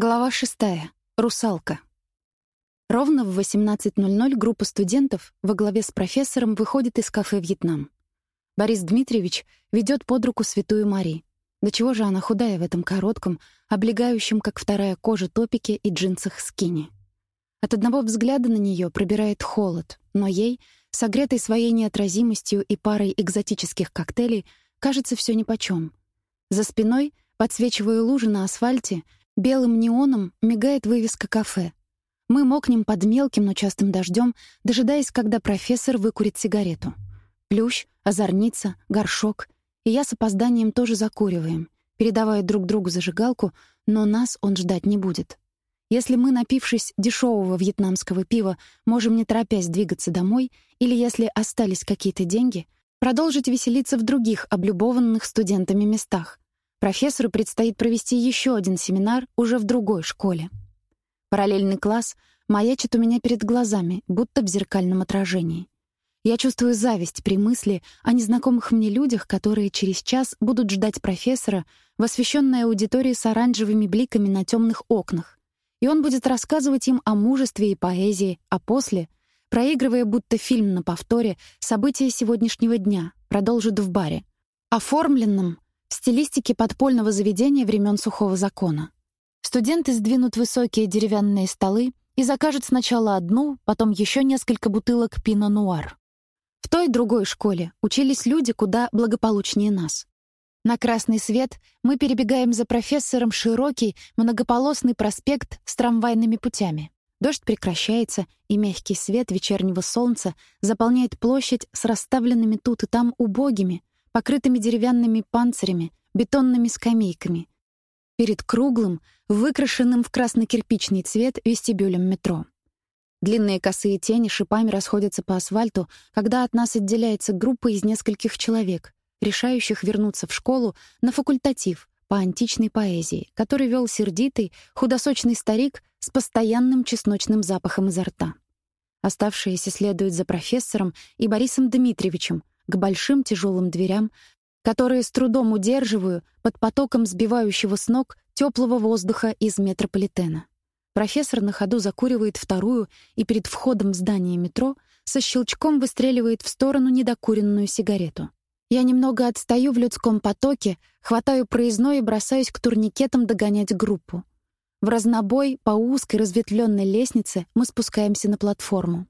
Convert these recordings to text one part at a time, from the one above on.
Глава шестая. Русалка. Ровно в 18.00 группа студентов во главе с профессором выходит из кафе «Вьетнам». Борис Дмитриевич ведет под руку святую Мари. До чего же она худая в этом коротком, облегающем, как вторая кожа, топике и джинсах скини. От одного взгляда на нее пробирает холод, но ей, согретой своей неотразимостью и парой экзотических коктейлей, кажется все нипочем. За спиной, подсвечивая лужи на асфальте, Белым неоном мигает вывеска кафе. Мы мокнем под мелким, но частым дождем, дожидаясь, когда профессор выкурит сигарету. Плющ, озорница, горшок. И я с опозданием тоже закуриваем, передавая друг другу зажигалку, но нас он ждать не будет. Если мы, напившись дешевого вьетнамского пива, можем не торопясь двигаться домой, или если остались какие-то деньги, продолжить веселиться в других облюбованных студентами местах, Профессору предстоит провести еще один семинар уже в другой школе. Параллельный класс маячит у меня перед глазами, будто в зеркальном отражении. Я чувствую зависть при мысли о незнакомых мне людях, которые через час будут ждать профессора в освещенной аудитории с оранжевыми бликами на темных окнах. И он будет рассказывать им о мужестве и поэзии, а после, проигрывая будто фильм на повторе, события сегодняшнего дня, продолжит в баре, оформленном в стилистике подпольного заведения времен сухого закона. Студенты сдвинут высокие деревянные столы и закажут сначала одну, потом еще несколько бутылок пино-нуар. В той другой школе учились люди куда благополучнее нас. На красный свет мы перебегаем за профессором широкий, многополосный проспект с трамвайными путями. Дождь прекращается, и мягкий свет вечернего солнца заполняет площадь с расставленными тут и там убогими, покрытыми деревянными панцирями, бетонными скамейками, перед круглым, выкрашенным в красно-кирпичный цвет вестибюлем метро. Длинные косые тени шипами расходятся по асфальту, когда от нас отделяется группа из нескольких человек, решающих вернуться в школу на факультатив по античной поэзии, который вел сердитый, худосочный старик с постоянным чесночным запахом изо рта. Оставшиеся следуют за профессором и Борисом Дмитриевичем, к большим тяжелым дверям, которые с трудом удерживаю под потоком сбивающего с ног теплого воздуха из метрополитена. Профессор на ходу закуривает вторую и перед входом в здание метро со щелчком выстреливает в сторону недокуренную сигарету. Я немного отстаю в людском потоке, хватаю проездной и бросаюсь к турникетам догонять группу. В разнобой по узкой разветвленной лестнице мы спускаемся на платформу.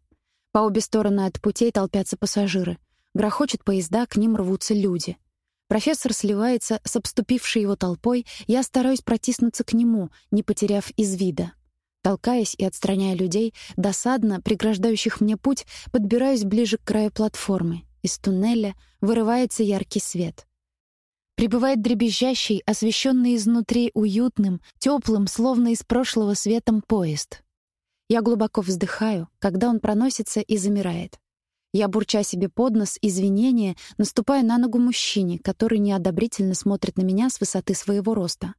По обе стороны от путей толпятся пассажиры. Грохочут поезда, к ним рвутся люди. Профессор сливается с обступившей его толпой, я стараюсь протиснуться к нему, не потеряв из вида. Толкаясь и отстраняя людей, досадно преграждающих мне путь, подбираюсь ближе к краю платформы. Из туннеля вырывается яркий свет. Прибывает дребезжащий, освещенный изнутри уютным, теплым, словно из прошлого светом поезд. Я глубоко вздыхаю, когда он проносится и замирает. Я, бурча себе под нос извинения, наступаю на ногу мужчине, который неодобрительно смотрит на меня с высоты своего роста.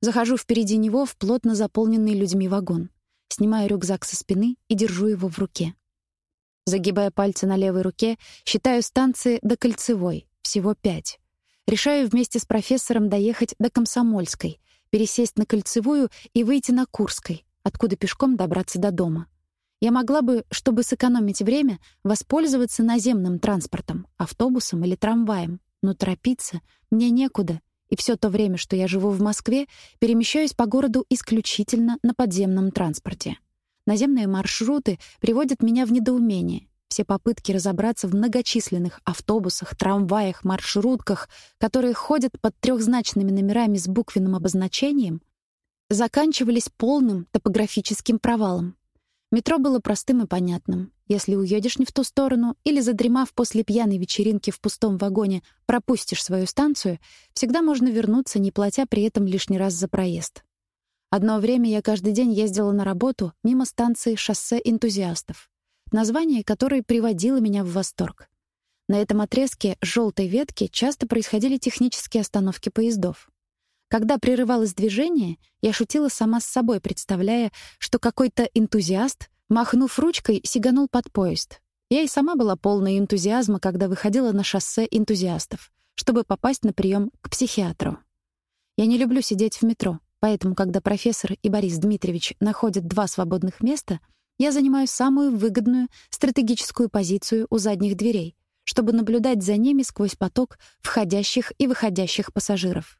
Захожу впереди него в плотно заполненный людьми вагон. Снимаю рюкзак со спины и держу его в руке. Загибая пальцы на левой руке, считаю станции до Кольцевой, всего пять. Решаю вместе с профессором доехать до Комсомольской, пересесть на Кольцевую и выйти на Курской, откуда пешком добраться до дома. Я могла бы, чтобы сэкономить время, воспользоваться наземным транспортом, автобусом или трамваем, но торопиться мне некуда, и все то время, что я живу в Москве, перемещаюсь по городу исключительно на подземном транспорте. Наземные маршруты приводят меня в недоумение. Все попытки разобраться в многочисленных автобусах, трамваях, маршрутках, которые ходят под трехзначными номерами с буквенным обозначением, заканчивались полным топографическим провалом. Метро было простым и понятным. Если уедешь не в ту сторону или, задремав после пьяной вечеринки в пустом вагоне, пропустишь свою станцию, всегда можно вернуться, не платя при этом лишний раз за проезд. Одно время я каждый день ездила на работу мимо станции «Шоссе энтузиастов», название которой приводило меня в восторг. На этом отрезке желтой ветки часто происходили технические остановки поездов. Когда прерывалось движение, я шутила сама с собой, представляя, что какой-то энтузиаст, махнув ручкой, сиганул под поезд. Я и сама была полна энтузиазма, когда выходила на шоссе энтузиастов, чтобы попасть на прием к психиатру. Я не люблю сидеть в метро, Поэтому, когда профессор и Борис Дмитриевич находят два свободных места, я занимаю самую выгодную стратегическую позицию у задних дверей, чтобы наблюдать за ними сквозь поток входящих и выходящих пассажиров.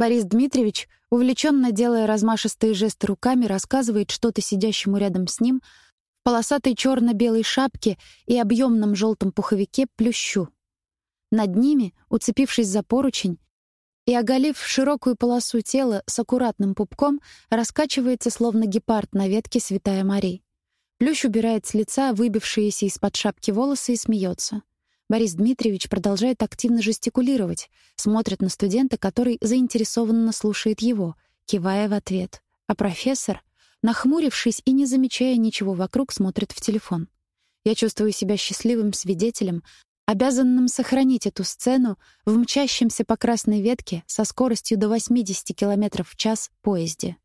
Борис Дмитриевич, увлеченно делая размашистые жесты руками, рассказывает что-то сидящему рядом с ним в полосатой черно-белой шапке и объемном желтом пуховике плющу. Над ними, уцепившись за поручень и оголив широкую полосу тела с аккуратным пупком, раскачивается словно гепард на ветке Святая Мария. Плющ убирает с лица выбившиеся из-под шапки волосы и смеется. Борис Дмитриевич продолжает активно жестикулировать, смотрит на студента, который заинтересованно слушает его, кивая в ответ. А профессор, нахмурившись и не замечая ничего вокруг, смотрит в телефон. Я чувствую себя счастливым свидетелем, обязанным сохранить эту сцену в мчащемся по красной ветке со скоростью до 80 км в час поезде.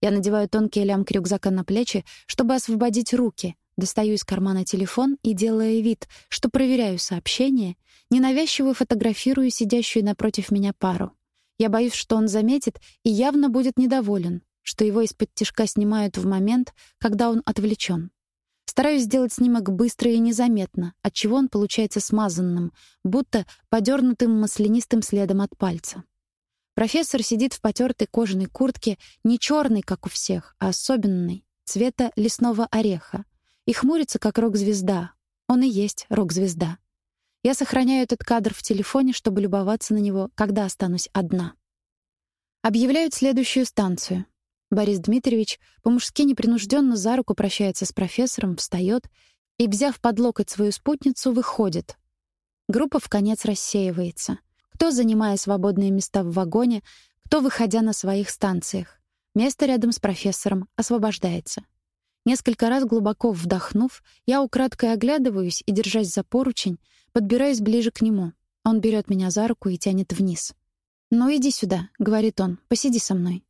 Я надеваю тонкие лямки рюкзака на плечи, чтобы освободить руки, Достаю из кармана телефон и, делая вид, что проверяю сообщение, ненавязчиво фотографирую сидящую напротив меня пару. Я боюсь, что он заметит и явно будет недоволен, что его из-под тишка снимают в момент, когда он отвлечен. Стараюсь сделать снимок быстро и незаметно, отчего он получается смазанным, будто подернутым маслянистым следом от пальца. Профессор сидит в потертой кожаной куртке, не черной, как у всех, а особенной, цвета лесного ореха, и хмурится, как рок-звезда. Он и есть рок-звезда. Я сохраняю этот кадр в телефоне, чтобы любоваться на него, когда останусь одна. Объявляют следующую станцию. Борис Дмитриевич по-мужски непринужденно за руку прощается с профессором, встает и, взяв под локоть свою спутницу, выходит. Группа в конец рассеивается. Кто занимая свободные места в вагоне, кто выходя на своих станциях. Место рядом с профессором освобождается. Несколько раз глубоко вдохнув, я украдкой оглядываюсь и, держась за поручень, подбираюсь ближе к нему. Он берет меня за руку и тянет вниз. «Ну, иди сюда», — говорит он, — «посиди со мной».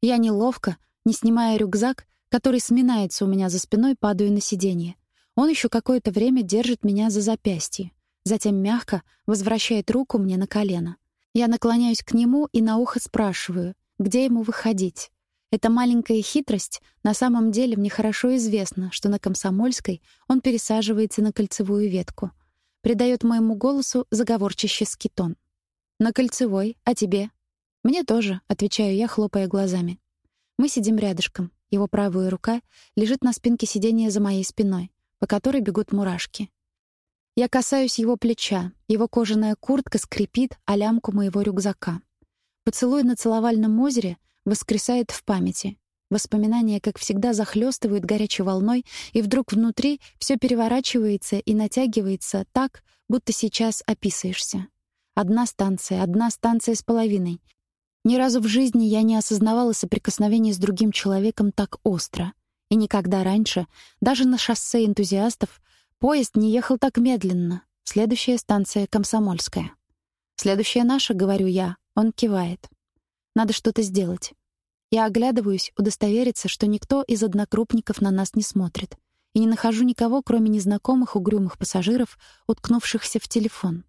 Я неловко, не снимая рюкзак, который сминается у меня за спиной, падаю на сиденье. Он еще какое-то время держит меня за запястье. Затем мягко возвращает руку мне на колено. Я наклоняюсь к нему и на ухо спрашиваю, где ему выходить. Эта маленькая хитрость на самом деле мне хорошо известна, что на Комсомольской он пересаживается на кольцевую ветку. Придает моему голосу заговорческий тон. «На кольцевой, а тебе?» «Мне тоже», — отвечаю я, хлопая глазами. Мы сидим рядышком. Его правая рука лежит на спинке сиденья за моей спиной, по которой бегут мурашки. Я касаюсь его плеча, его кожаная куртка скрипит о лямку моего рюкзака. Поцелуй на целовальном озере — воскресает в памяти. Воспоминания, как всегда, захлестывают горячей волной, и вдруг внутри все переворачивается и натягивается так, будто сейчас описываешься. Одна станция, одна станция с половиной. Ни разу в жизни я не осознавала соприкосновения с другим человеком так остро. И никогда раньше, даже на шоссе энтузиастов, поезд не ехал так медленно. Следующая станция — Комсомольская. «Следующая наша», — говорю я. Он кивает. Надо что-то сделать. Я оглядываюсь, удостовериться, что никто из однокрупников на нас не смотрит, и не нахожу никого, кроме незнакомых угрюмых пассажиров, уткнувшихся в телефон.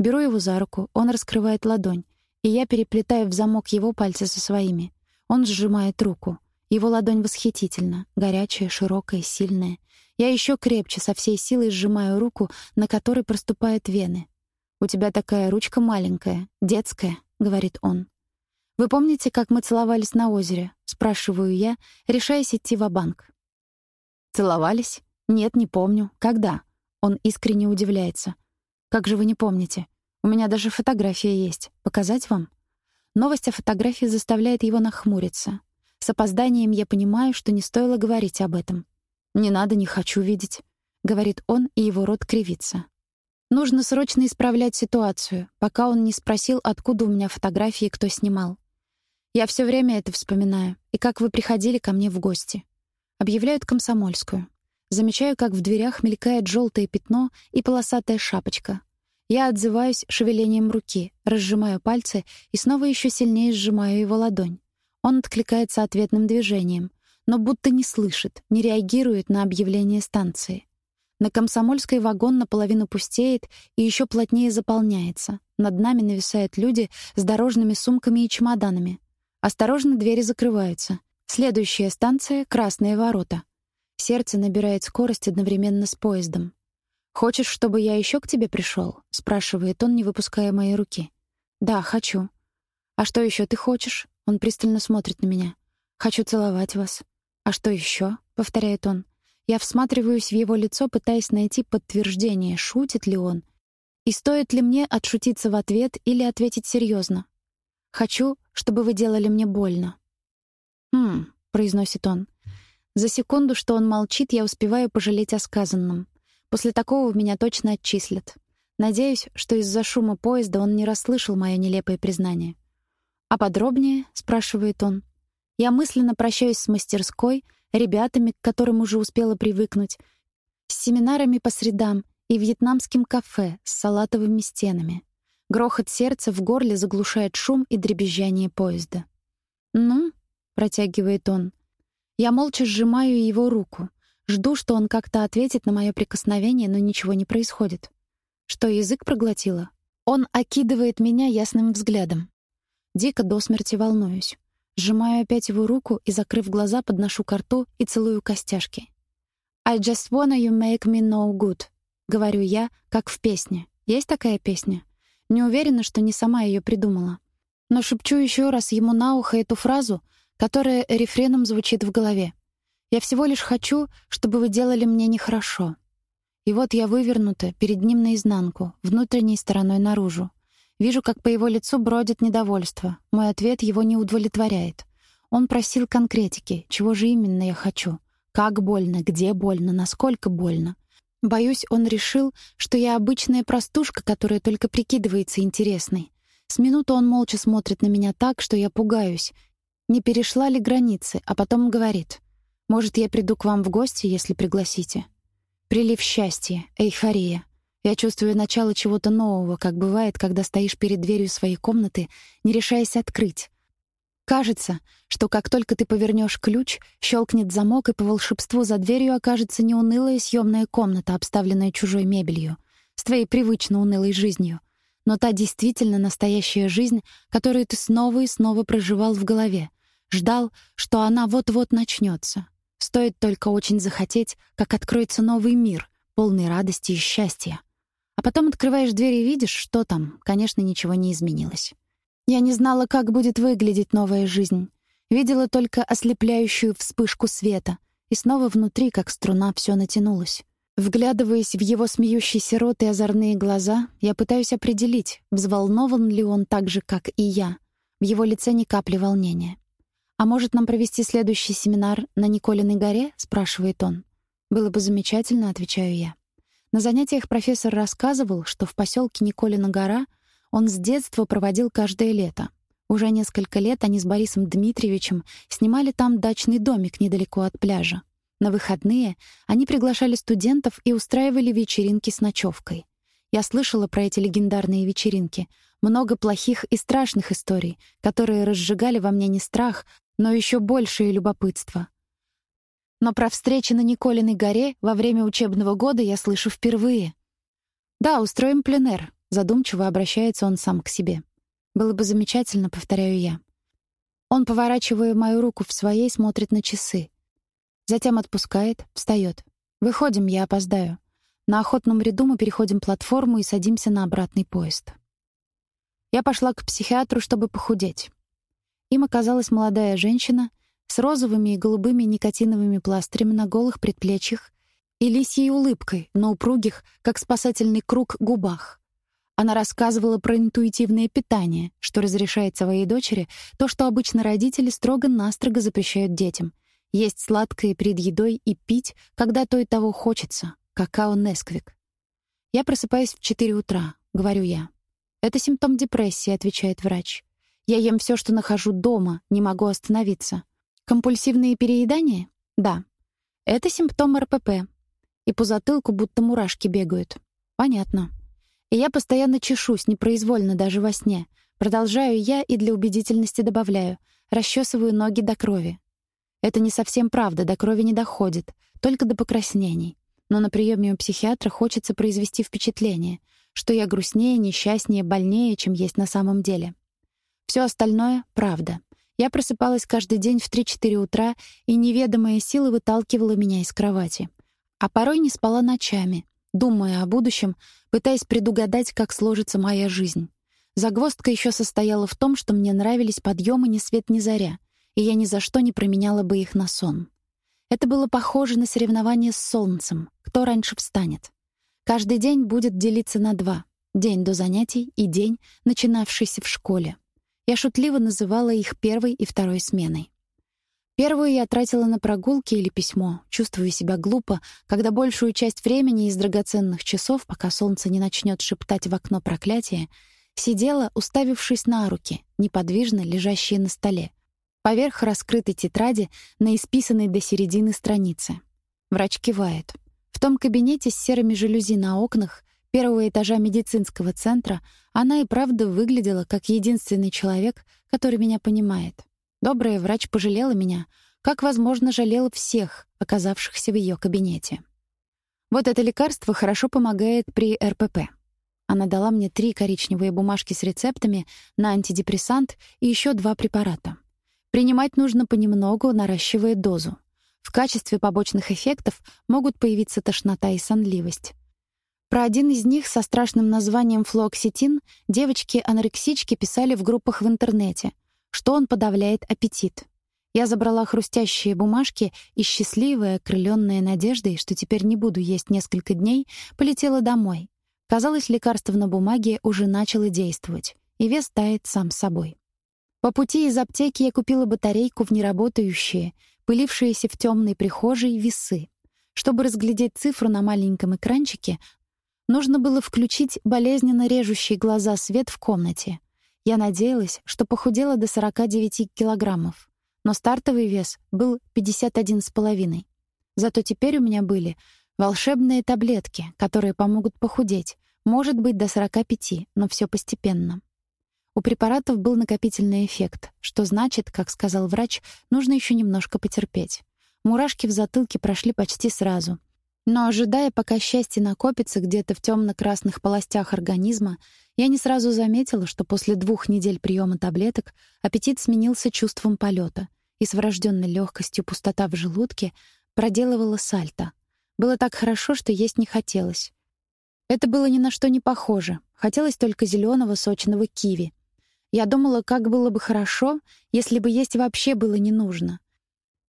Беру его за руку, он раскрывает ладонь, и я переплетаю в замок его пальцы со своими. Он сжимает руку. Его ладонь восхитительна, горячая, широкая, сильная. Я еще крепче со всей силой сжимаю руку, на которой проступают вены. «У тебя такая ручка маленькая, детская», — говорит он. «Вы помните, как мы целовались на озере?» — спрашиваю я, решаясь идти в банк «Целовались? Нет, не помню. Когда?» Он искренне удивляется. «Как же вы не помните? У меня даже фотография есть. Показать вам?» Новость о фотографии заставляет его нахмуриться. С опозданием я понимаю, что не стоило говорить об этом. «Не надо, не хочу видеть», — говорит он, и его рот кривится. Нужно срочно исправлять ситуацию, пока он не спросил, откуда у меня фотографии и кто снимал. Я все время это вспоминаю, и как вы приходили ко мне в гости. Объявляют комсомольскую. Замечаю, как в дверях мелькает желтое пятно и полосатая шапочка. Я отзываюсь шевелением руки, разжимаю пальцы и снова еще сильнее сжимаю его ладонь. Он откликается ответным движением, но будто не слышит, не реагирует на объявление станции. На Комсомольской вагон наполовину пустеет и еще плотнее заполняется. Над нами нависают люди с дорожными сумками и чемоданами. Осторожно, двери закрываются. Следующая станция — Красные ворота. Сердце набирает скорость одновременно с поездом. «Хочешь, чтобы я еще к тебе пришел? спрашивает он, не выпуская моей руки. «Да, хочу». «А что еще ты хочешь?» Он пристально смотрит на меня. «Хочу целовать вас». «А что еще? повторяет он. Я всматриваюсь в его лицо, пытаясь найти подтверждение, шутит ли он. И стоит ли мне отшутиться в ответ или ответить серьезно. «Хочу, чтобы вы делали мне больно». «Хм», — произносит он. За секунду, что он молчит, я успеваю пожалеть о сказанном. После такого меня точно отчислят. Надеюсь, что из-за шума поезда он не расслышал мое нелепое признание. «А подробнее?» — спрашивает он. Я мысленно прощаюсь с мастерской, ребятами, к которым уже успела привыкнуть, с семинарами по средам и вьетнамским кафе с салатовыми стенами. Грохот сердца в горле заглушает шум и дребезжание поезда. «Ну?» — протягивает он. Я молча сжимаю его руку. Жду, что он как-то ответит на мое прикосновение, но ничего не происходит. Что, язык проглотила? Он окидывает меня ясным взглядом. Дико до смерти волнуюсь. Сжимаю опять его руку и, закрыв глаза, подношу к рту и целую костяшки. «I just wanna you make me no good», — говорю я, как в песне. Есть такая песня? Не уверена, что не сама ее придумала. Но шепчу еще раз ему на ухо эту фразу, которая рефреном звучит в голове. «Я всего лишь хочу, чтобы вы делали мне нехорошо». И вот я вывернута перед ним наизнанку, внутренней стороной наружу. Вижу, как по его лицу бродит недовольство. Мой ответ его не удовлетворяет. Он просил конкретики, чего же именно я хочу. Как больно, где больно, насколько больно. Боюсь, он решил, что я обычная простушка, которая только прикидывается интересной. С минуты он молча смотрит на меня так, что я пугаюсь. Не перешла ли границы, а потом говорит: "Может, я приду к вам в гости, если пригласите?" Прилив счастья, эйфория. Я чувствую начало чего-то нового, как бывает, когда стоишь перед дверью своей комнаты, не решаясь открыть. Кажется, что как только ты повернешь ключ, щелкнет замок, и по волшебству за дверью окажется не унылая съемная комната, обставленная чужой мебелью, с твоей привычно унылой жизнью, но та действительно настоящая жизнь, которую ты снова и снова проживал в голове, ждал, что она вот-вот начнется. Стоит только очень захотеть, как откроется новый мир, полный радости и счастья. А потом открываешь дверь и видишь, что там. Конечно, ничего не изменилось. Я не знала, как будет выглядеть новая жизнь. Видела только ослепляющую вспышку света, и снова внутри, как струна, все натянулось. Вглядываясь в его смеющийся рот и озорные глаза, я пытаюсь определить, взволнован ли он так же, как и я. В его лице ни капли волнения. «А может, нам провести следующий семинар на Николиной горе?» — спрашивает он. «Было бы замечательно», — отвечаю я. На занятиях профессор рассказывал, что в поселке Николина гора он с детства проводил каждое лето. Уже несколько лет они с Борисом Дмитриевичем снимали там дачный домик недалеко от пляжа. На выходные они приглашали студентов и устраивали вечеринки с ночевкой. Я слышала про эти легендарные вечеринки. Много плохих и страшных историй, которые разжигали во мне не страх, но еще большее любопытство. Но про встречи на Николиной горе во время учебного года я слышу впервые. «Да, устроим пленэр», — задумчиво обращается он сам к себе. «Было бы замечательно», — повторяю я. Он, поворачивая мою руку в своей, смотрит на часы. Затем отпускает, встает. «Выходим, я опоздаю». На охотном ряду мы переходим платформу и садимся на обратный поезд. Я пошла к психиатру, чтобы похудеть. Им оказалась молодая женщина — с розовыми и голубыми никотиновыми пластырями на голых предплечьях и лисьей улыбкой на упругих, как спасательный круг, губах. Она рассказывала про интуитивное питание, что разрешает своей дочери то, что обычно родители строго-настрого запрещают детям — есть сладкое перед едой и пить, когда то и того хочется, какао Несквик. «Я просыпаюсь в 4 утра», — говорю я. «Это симптом депрессии», — отвечает врач. «Я ем все, что нахожу дома, не могу остановиться. Компульсивные переедания? Да. Это симптом РПП. И по затылку будто мурашки бегают. Понятно. И я постоянно чешусь, непроизвольно даже во сне. Продолжаю я и для убедительности добавляю. Расчесываю ноги до крови. Это не совсем правда, до крови не доходит, только до покраснений. Но на приеме у психиатра хочется произвести впечатление, что я грустнее, несчастнее, больнее, чем есть на самом деле. Все остальное — правда. Я просыпалась каждый день в 3-4 утра, и неведомая сила выталкивала меня из кровати. А порой не спала ночами, думая о будущем, пытаясь предугадать, как сложится моя жизнь. Загвоздка еще состояла в том, что мне нравились подъемы ни свет ни заря, и я ни за что не променяла бы их на сон. Это было похоже на соревнование с солнцем, кто раньше встанет. Каждый день будет делиться на два — день до занятий и день, начинавшийся в школе. Я шутливо называла их первой и второй сменой. Первую я тратила на прогулки или письмо, чувствуя себя глупо, когда большую часть времени из драгоценных часов, пока солнце не начнет шептать в окно проклятие, Сидела, уставившись на руки, неподвижно лежащие на столе, поверх раскрытой тетради на исписанной до середины странице. Врач кивает. В том кабинете с серыми жалюзи на окнах первого этажа медицинского центра она и правда выглядела как единственный человек, который меня понимает. Добрая врач пожалела меня, как, возможно, жалела всех, оказавшихся в ее кабинете. Вот это лекарство хорошо помогает при РПП. Она дала мне три коричневые бумажки с рецептами на антидепрессант и еще два препарата. Принимать нужно понемногу, наращивая дозу. В качестве побочных эффектов могут появиться тошнота и сонливость. Про один из них со страшным названием флуоксетин девочки-анорексички писали в группах в интернете, что он подавляет аппетит. Я забрала хрустящие бумажки и, счастливая, окрылённая надеждой, что теперь не буду есть несколько дней, полетела домой. Казалось, лекарство на бумаге уже начало действовать, и вес тает сам собой. По пути из аптеки я купила батарейку в неработающие, пылившиеся в темной прихожей весы. Чтобы разглядеть цифру на маленьком экранчике, нужно было включить болезненно режущий глаза свет в комнате. Я надеялась, что похудела до 49 килограммов, но стартовый вес был 51,5. Зато теперь у меня были волшебные таблетки, которые помогут похудеть, может быть, до 45, но все постепенно. У препаратов был накопительный эффект, что значит, как сказал врач, нужно еще немножко потерпеть. Мурашки в затылке прошли почти сразу. Но ожидая, пока счастье накопится где-то в темно-красных полостях организма, я не сразу заметила, что после двух недель приема таблеток аппетит сменился чувством полета, и с врожденной легкостью пустота в желудке проделывала сальто. Было так хорошо, что есть не хотелось. Это было ни на что не похоже. Хотелось только зеленого сочного киви. Я думала, как было бы хорошо, если бы есть вообще было не нужно.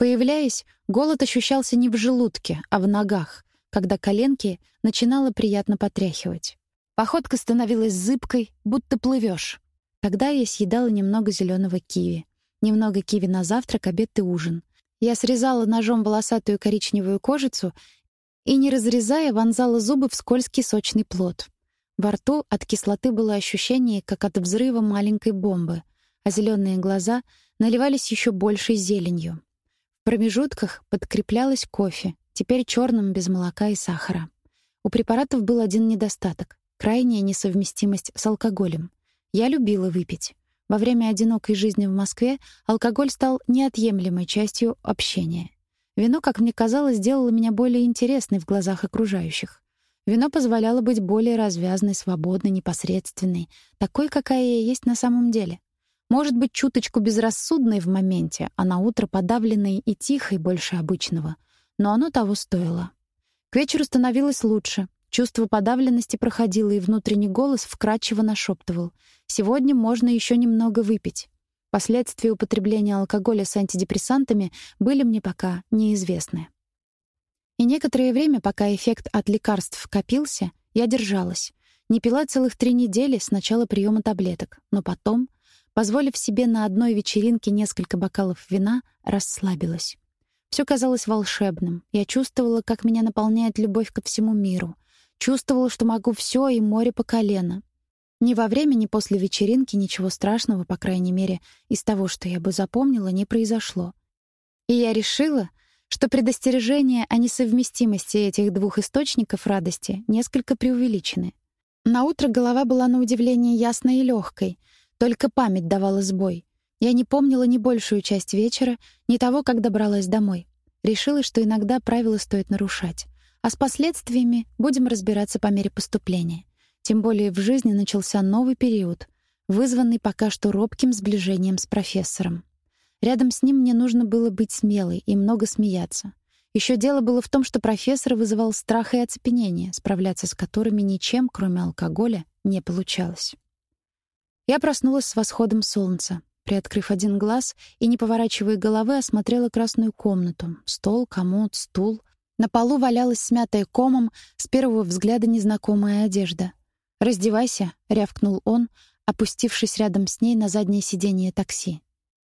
Появляясь, голод ощущался не в желудке, а в ногах, когда коленки начинало приятно потряхивать. Походка становилась зыбкой, будто плывешь. Тогда я съедала немного зеленого киви. Немного киви на завтрак, обед и ужин. Я срезала ножом волосатую коричневую кожицу и, не разрезая, вонзала зубы в скользкий сочный плод. Во рту от кислоты было ощущение, как от взрыва маленькой бомбы, а зеленые глаза наливались еще большей зеленью. В промежутках подкреплялось кофе, теперь черным без молока и сахара. У препаратов был один недостаток — крайняя несовместимость с алкоголем. Я любила выпить. Во время одинокой жизни в Москве алкоголь стал неотъемлемой частью общения. Вино, как мне казалось, сделало меня более интересной в глазах окружающих. Вино позволяло быть более развязной, свободной, непосредственной, такой, какая я есть на самом деле. Может быть, чуточку безрассудной в моменте, а на утро подавленной и тихой больше обычного. Но оно того стоило. К вечеру становилось лучше. Чувство подавленности проходило, и внутренний голос вкрадчиво нашептывал: "Сегодня можно еще немного выпить". Последствия употребления алкоголя с антидепрессантами были мне пока неизвестны. И некоторое время, пока эффект от лекарств копился, я держалась. Не пила целых три недели с начала приема таблеток, но потом, позволив себе на одной вечеринке несколько бокалов вина, расслабилась. Все казалось волшебным. Я чувствовала, как меня наполняет любовь ко всему миру. Чувствовала, что могу все и море по колено. Ни во время, ни после вечеринки ничего страшного, по крайней мере, из того, что я бы запомнила, не произошло. И я решила, что предостережения о несовместимости этих двух источников радости несколько преувеличены. На утро голова была на удивление ясной и легкой, только память давала сбой. Я не помнила ни большую часть вечера, ни того, как добралась домой. Решила, что иногда правила стоит нарушать, а с последствиями будем разбираться по мере поступления. Тем более в жизни начался новый период, вызванный пока что робким сближением с профессором. Рядом с ним мне нужно было быть смелой и много смеяться. Еще дело было в том, что профессор вызывал страх и оцепенение, справляться с которыми ничем, кроме алкоголя, не получалось. Я проснулась с восходом солнца. Приоткрыв один глаз и не поворачивая головы, осмотрела красную комнату. Стол, комод, стул. На полу валялась смятая комом, с первого взгляда незнакомая одежда. «Раздевайся», — рявкнул он, опустившись рядом с ней на заднее сиденье такси.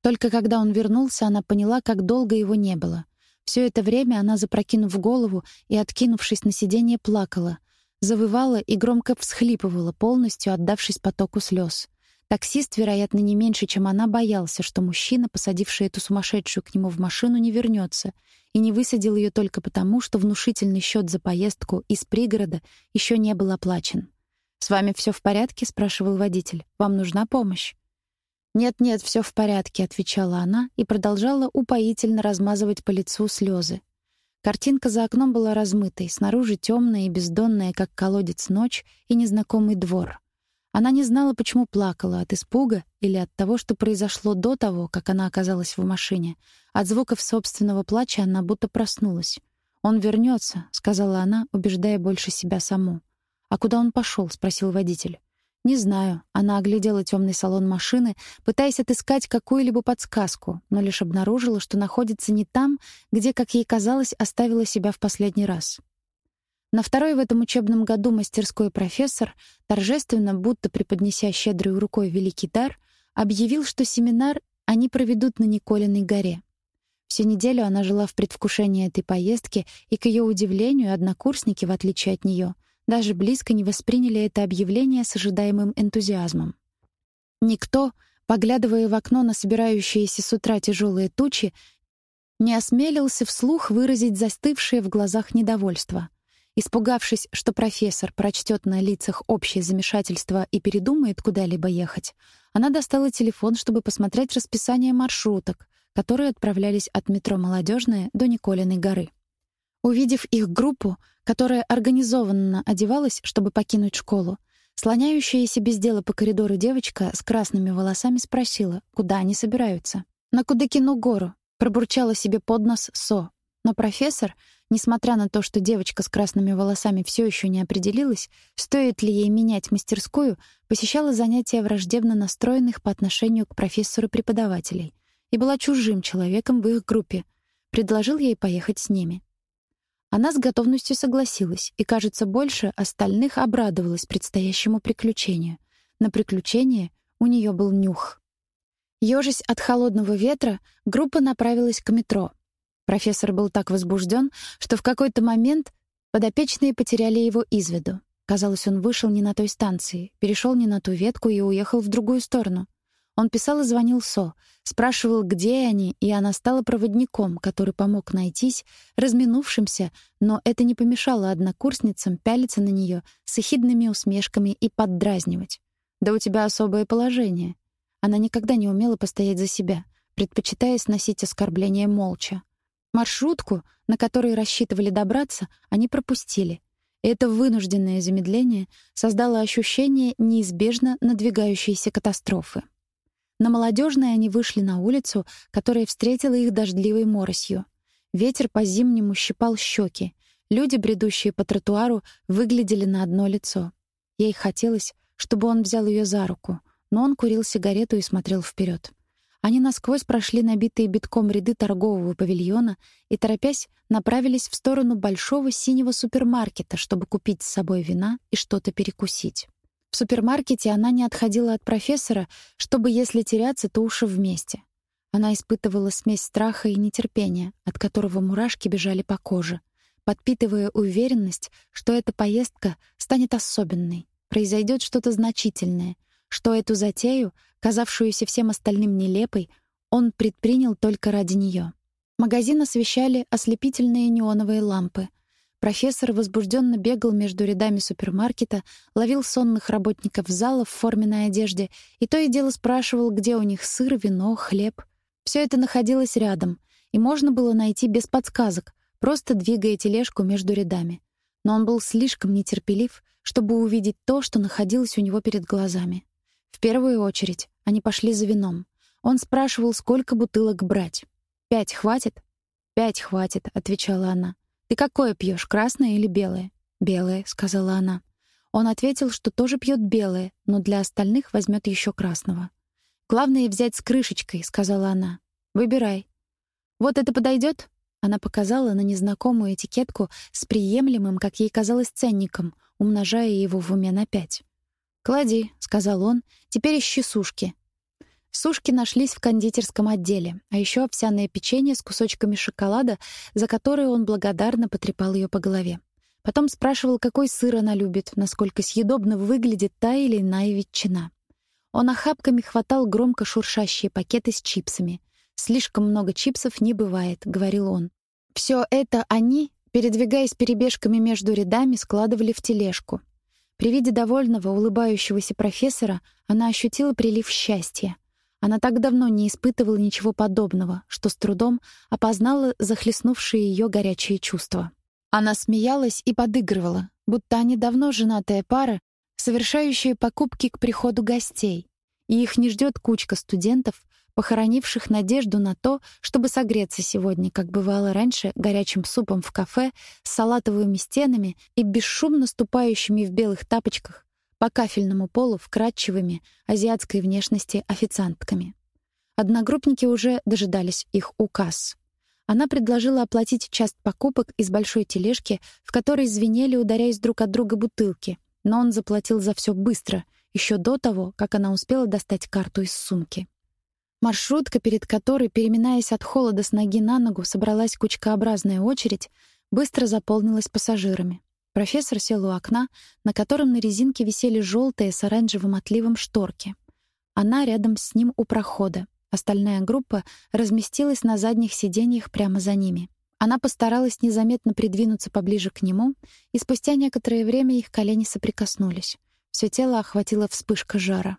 Только когда он вернулся, она поняла, как долго его не было. Все это время она, запрокинув голову и откинувшись на сиденье, плакала, завывала и громко всхлипывала, полностью отдавшись потоку слез. Таксист, вероятно, не меньше, чем она, боялся, что мужчина, посадивший эту сумасшедшую к нему в машину, не вернется, и не высадил ее только потому, что внушительный счет за поездку из пригорода еще не был оплачен. «С вами все в порядке?» — спрашивал водитель. «Вам нужна помощь?» «Нет-нет, все в порядке», — отвечала она и продолжала упоительно размазывать по лицу слезы. Картинка за окном была размытой, снаружи темная и бездонная, как колодец ночь и незнакомый двор. Она не знала, почему плакала, от испуга или от того, что произошло до того, как она оказалась в машине. От звуков собственного плача она будто проснулась. «Он вернется», — сказала она, убеждая больше себя саму. «А куда он пошел? спросил водитель. «Не знаю». Она оглядела темный салон машины, пытаясь отыскать какую-либо подсказку, но лишь обнаружила, что находится не там, где, как ей казалось, оставила себя в последний раз. На второй в этом учебном году мастерской профессор, торжественно, будто преподнеся щедрой рукой великий дар, объявил, что семинар они проведут на Николиной горе. Всю неделю она жила в предвкушении этой поездки, и, к ее удивлению, однокурсники, в отличие от нее, даже близко не восприняли это объявление с ожидаемым энтузиазмом. Никто, поглядывая в окно на собирающиеся с утра тяжелые тучи, не осмелился вслух выразить застывшее в глазах недовольство — Испугавшись, что профессор прочтет на лицах общее замешательство и передумает куда-либо ехать, она достала телефон, чтобы посмотреть расписание маршруток, которые отправлялись от метро «Молодежная» до Николиной горы. Увидев их группу, которая организованно одевалась, чтобы покинуть школу, слоняющаяся без дела по коридору девочка с красными волосами спросила, куда они собираются. «На Кудыкину гору», — пробурчала себе под нос Со. Но профессор, Несмотря на то, что девочка с красными волосами все еще не определилась, стоит ли ей менять мастерскую, посещала занятия враждебно настроенных по отношению к профессору преподавателей и была чужим человеком в их группе. Предложил ей поехать с ними. Она с готовностью согласилась и, кажется, больше остальных обрадовалась предстоящему приключению. На приключение у нее был нюх. Ёжись от холодного ветра, группа направилась к метро — Профессор был так возбужден, что в какой-то момент подопечные потеряли его из виду. Казалось, он вышел не на той станции, перешел не на ту ветку и уехал в другую сторону. Он писал и звонил Со, спрашивал, где они, и она стала проводником, который помог найтись, разминувшимся, но это не помешало однокурсницам пялиться на нее с ехидными усмешками и поддразнивать. «Да у тебя особое положение». Она никогда не умела постоять за себя, предпочитая сносить оскорбления молча. Маршрутку, на которой рассчитывали добраться, они пропустили. это вынужденное замедление создало ощущение неизбежно надвигающейся катастрофы. На молодежной они вышли на улицу, которая встретила их дождливой моросью. Ветер по-зимнему щипал щеки. Люди, бредущие по тротуару, выглядели на одно лицо. Ей хотелось, чтобы он взял ее за руку, но он курил сигарету и смотрел вперед. Они насквозь прошли набитые битком ряды торгового павильона и, торопясь, направились в сторону большого синего супермаркета, чтобы купить с собой вина и что-то перекусить. В супермаркете она не отходила от профессора, чтобы, если теряться, то уши вместе. Она испытывала смесь страха и нетерпения, от которого мурашки бежали по коже, подпитывая уверенность, что эта поездка станет особенной, произойдет что-то значительное — что эту затею, казавшуюся всем остальным нелепой, он предпринял только ради нее. Магазин освещали ослепительные неоновые лампы. Профессор возбужденно бегал между рядами супермаркета, ловил сонных работников зала в форменной одежде и то и дело спрашивал, где у них сыр, вино, хлеб. Все это находилось рядом, и можно было найти без подсказок, просто двигая тележку между рядами. Но он был слишком нетерпелив, чтобы увидеть то, что находилось у него перед глазами. В первую очередь они пошли за вином. Он спрашивал, сколько бутылок брать. «Пять хватит?» «Пять хватит», — отвечала она. «Ты какое пьешь, красное или белое?» «Белое», — сказала она. Он ответил, что тоже пьет белое, но для остальных возьмет еще красного. «Главное взять с крышечкой», — сказала она. «Выбирай». «Вот это подойдет? Она показала на незнакомую этикетку с приемлемым, как ей казалось, ценником, умножая его в уме на пять. «Клади», — сказал он, — «теперь ищи сушки». Сушки нашлись в кондитерском отделе, а еще овсяное печенье с кусочками шоколада, за которое он благодарно потрепал ее по голове. Потом спрашивал, какой сыр она любит, насколько съедобно выглядит та или иная ветчина. Он охапками хватал громко шуршащие пакеты с чипсами. «Слишком много чипсов не бывает», — говорил он. Все это они, передвигаясь перебежками между рядами, складывали в тележку. При виде довольного, улыбающегося профессора она ощутила прилив счастья. Она так давно не испытывала ничего подобного, что с трудом опознала захлестнувшие ее горячие чувства. Она смеялась и подыгрывала, будто они давно женатая пара, совершающая покупки к приходу гостей, и их не ждет кучка студентов, похоронивших надежду на то, чтобы согреться сегодня, как бывало раньше, горячим супом в кафе с салатовыми стенами и бесшумно ступающими в белых тапочках по кафельному полу вкрадчивыми азиатской внешности официантками. Одногруппники уже дожидались их у касс. Она предложила оплатить часть покупок из большой тележки, в которой звенели, ударяясь друг от друга бутылки, но он заплатил за все быстро, еще до того, как она успела достать карту из сумки. Маршрутка, перед которой, переминаясь от холода с ноги на ногу, собралась кучкообразная очередь, быстро заполнилась пассажирами. Профессор сел у окна, на котором на резинке висели желтые с оранжевым отливом шторки. Она рядом с ним у прохода. Остальная группа разместилась на задних сиденьях прямо за ними. Она постаралась незаметно придвинуться поближе к нему, и спустя некоторое время их колени соприкоснулись. Всё тело охватила вспышка жара.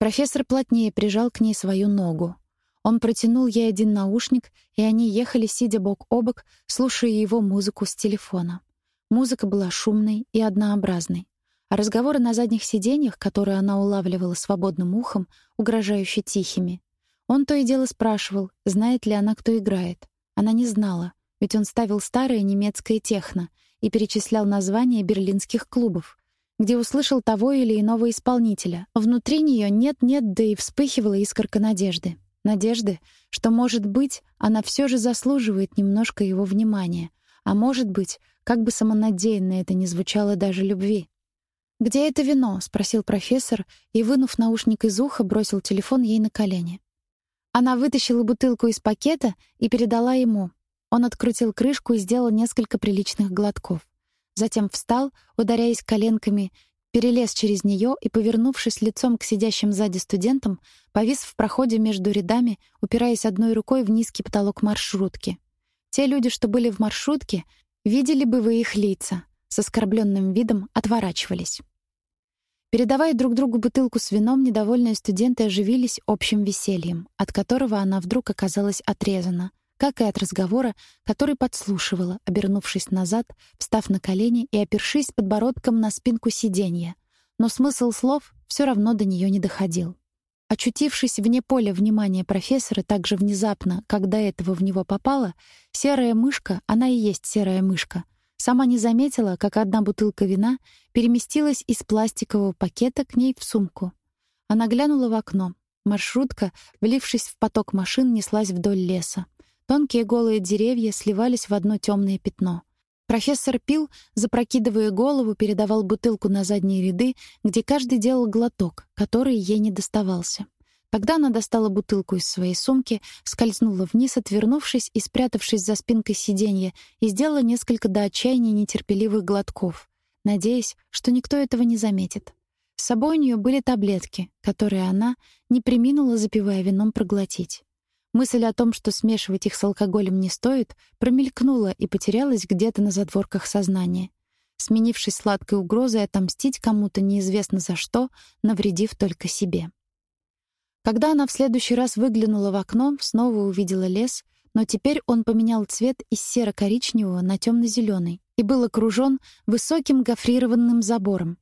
Профессор плотнее прижал к ней свою ногу. Он протянул ей один наушник, и они ехали, сидя бок о бок, слушая его музыку с телефона. Музыка была шумной и однообразной, а разговоры на задних сиденьях, которые она улавливала свободным ухом, угрожающе тихими. Он то и дело спрашивал, знает ли она, кто играет. Она не знала, ведь он ставил старое немецкое техно и перечислял названия берлинских клубов, где услышал того или иного исполнителя. Внутри нее нет-нет, да и вспыхивала искорка надежды. Надежды, что, может быть, она все же заслуживает немножко его внимания, а может быть, как бы самонадеянно это ни звучало даже любви. «Где это вино?» — спросил профессор и, вынув наушник из уха, бросил телефон ей на колени. Она вытащила бутылку из пакета и передала ему. Он открутил крышку и сделал несколько приличных глотков. Затем встал, ударяясь коленками, перелез через нее и, повернувшись лицом к сидящим сзади студентам, повис в проходе между рядами, упираясь одной рукой в низкий потолок маршрутки. Те люди, что были в маршрутке, видели бы вы их лица, с оскорбленным видом отворачивались. Передавая друг другу бутылку с вином, недовольные студенты оживились общим весельем, от которого она вдруг оказалась отрезана, как и от разговора, который подслушивала, обернувшись назад, встав на колени и опершись подбородком на спинку сиденья. Но смысл слов все равно до нее не доходил. Очутившись вне поля внимания профессора так же внезапно, как до этого в него попала, серая мышка, она и есть серая мышка, сама не заметила, как одна бутылка вина переместилась из пластикового пакета к ней в сумку. Она глянула в окно. Маршрутка, влившись в поток машин, неслась вдоль леса. Тонкие голые деревья сливались в одно темное пятно. Профессор пил, запрокидывая голову, передавал бутылку на задние ряды, где каждый делал глоток, который ей не доставался. Тогда она достала бутылку из своей сумки, скользнула вниз, отвернувшись и спрятавшись за спинкой сиденья, и сделала несколько до отчаяния нетерпеливых глотков, надеясь, что никто этого не заметит. С собой у нее были таблетки, которые она не преминула, запивая вином, проглотить. Мысль о том, что смешивать их с алкоголем не стоит, промелькнула и потерялась где-то на задворках сознания, сменившись сладкой угрозой отомстить кому-то неизвестно за что, навредив только себе. Когда она в следующий раз выглянула в окно, снова увидела лес, но теперь он поменял цвет из серо-коричневого на темно-зеленый и был окружен высоким гофрированным забором.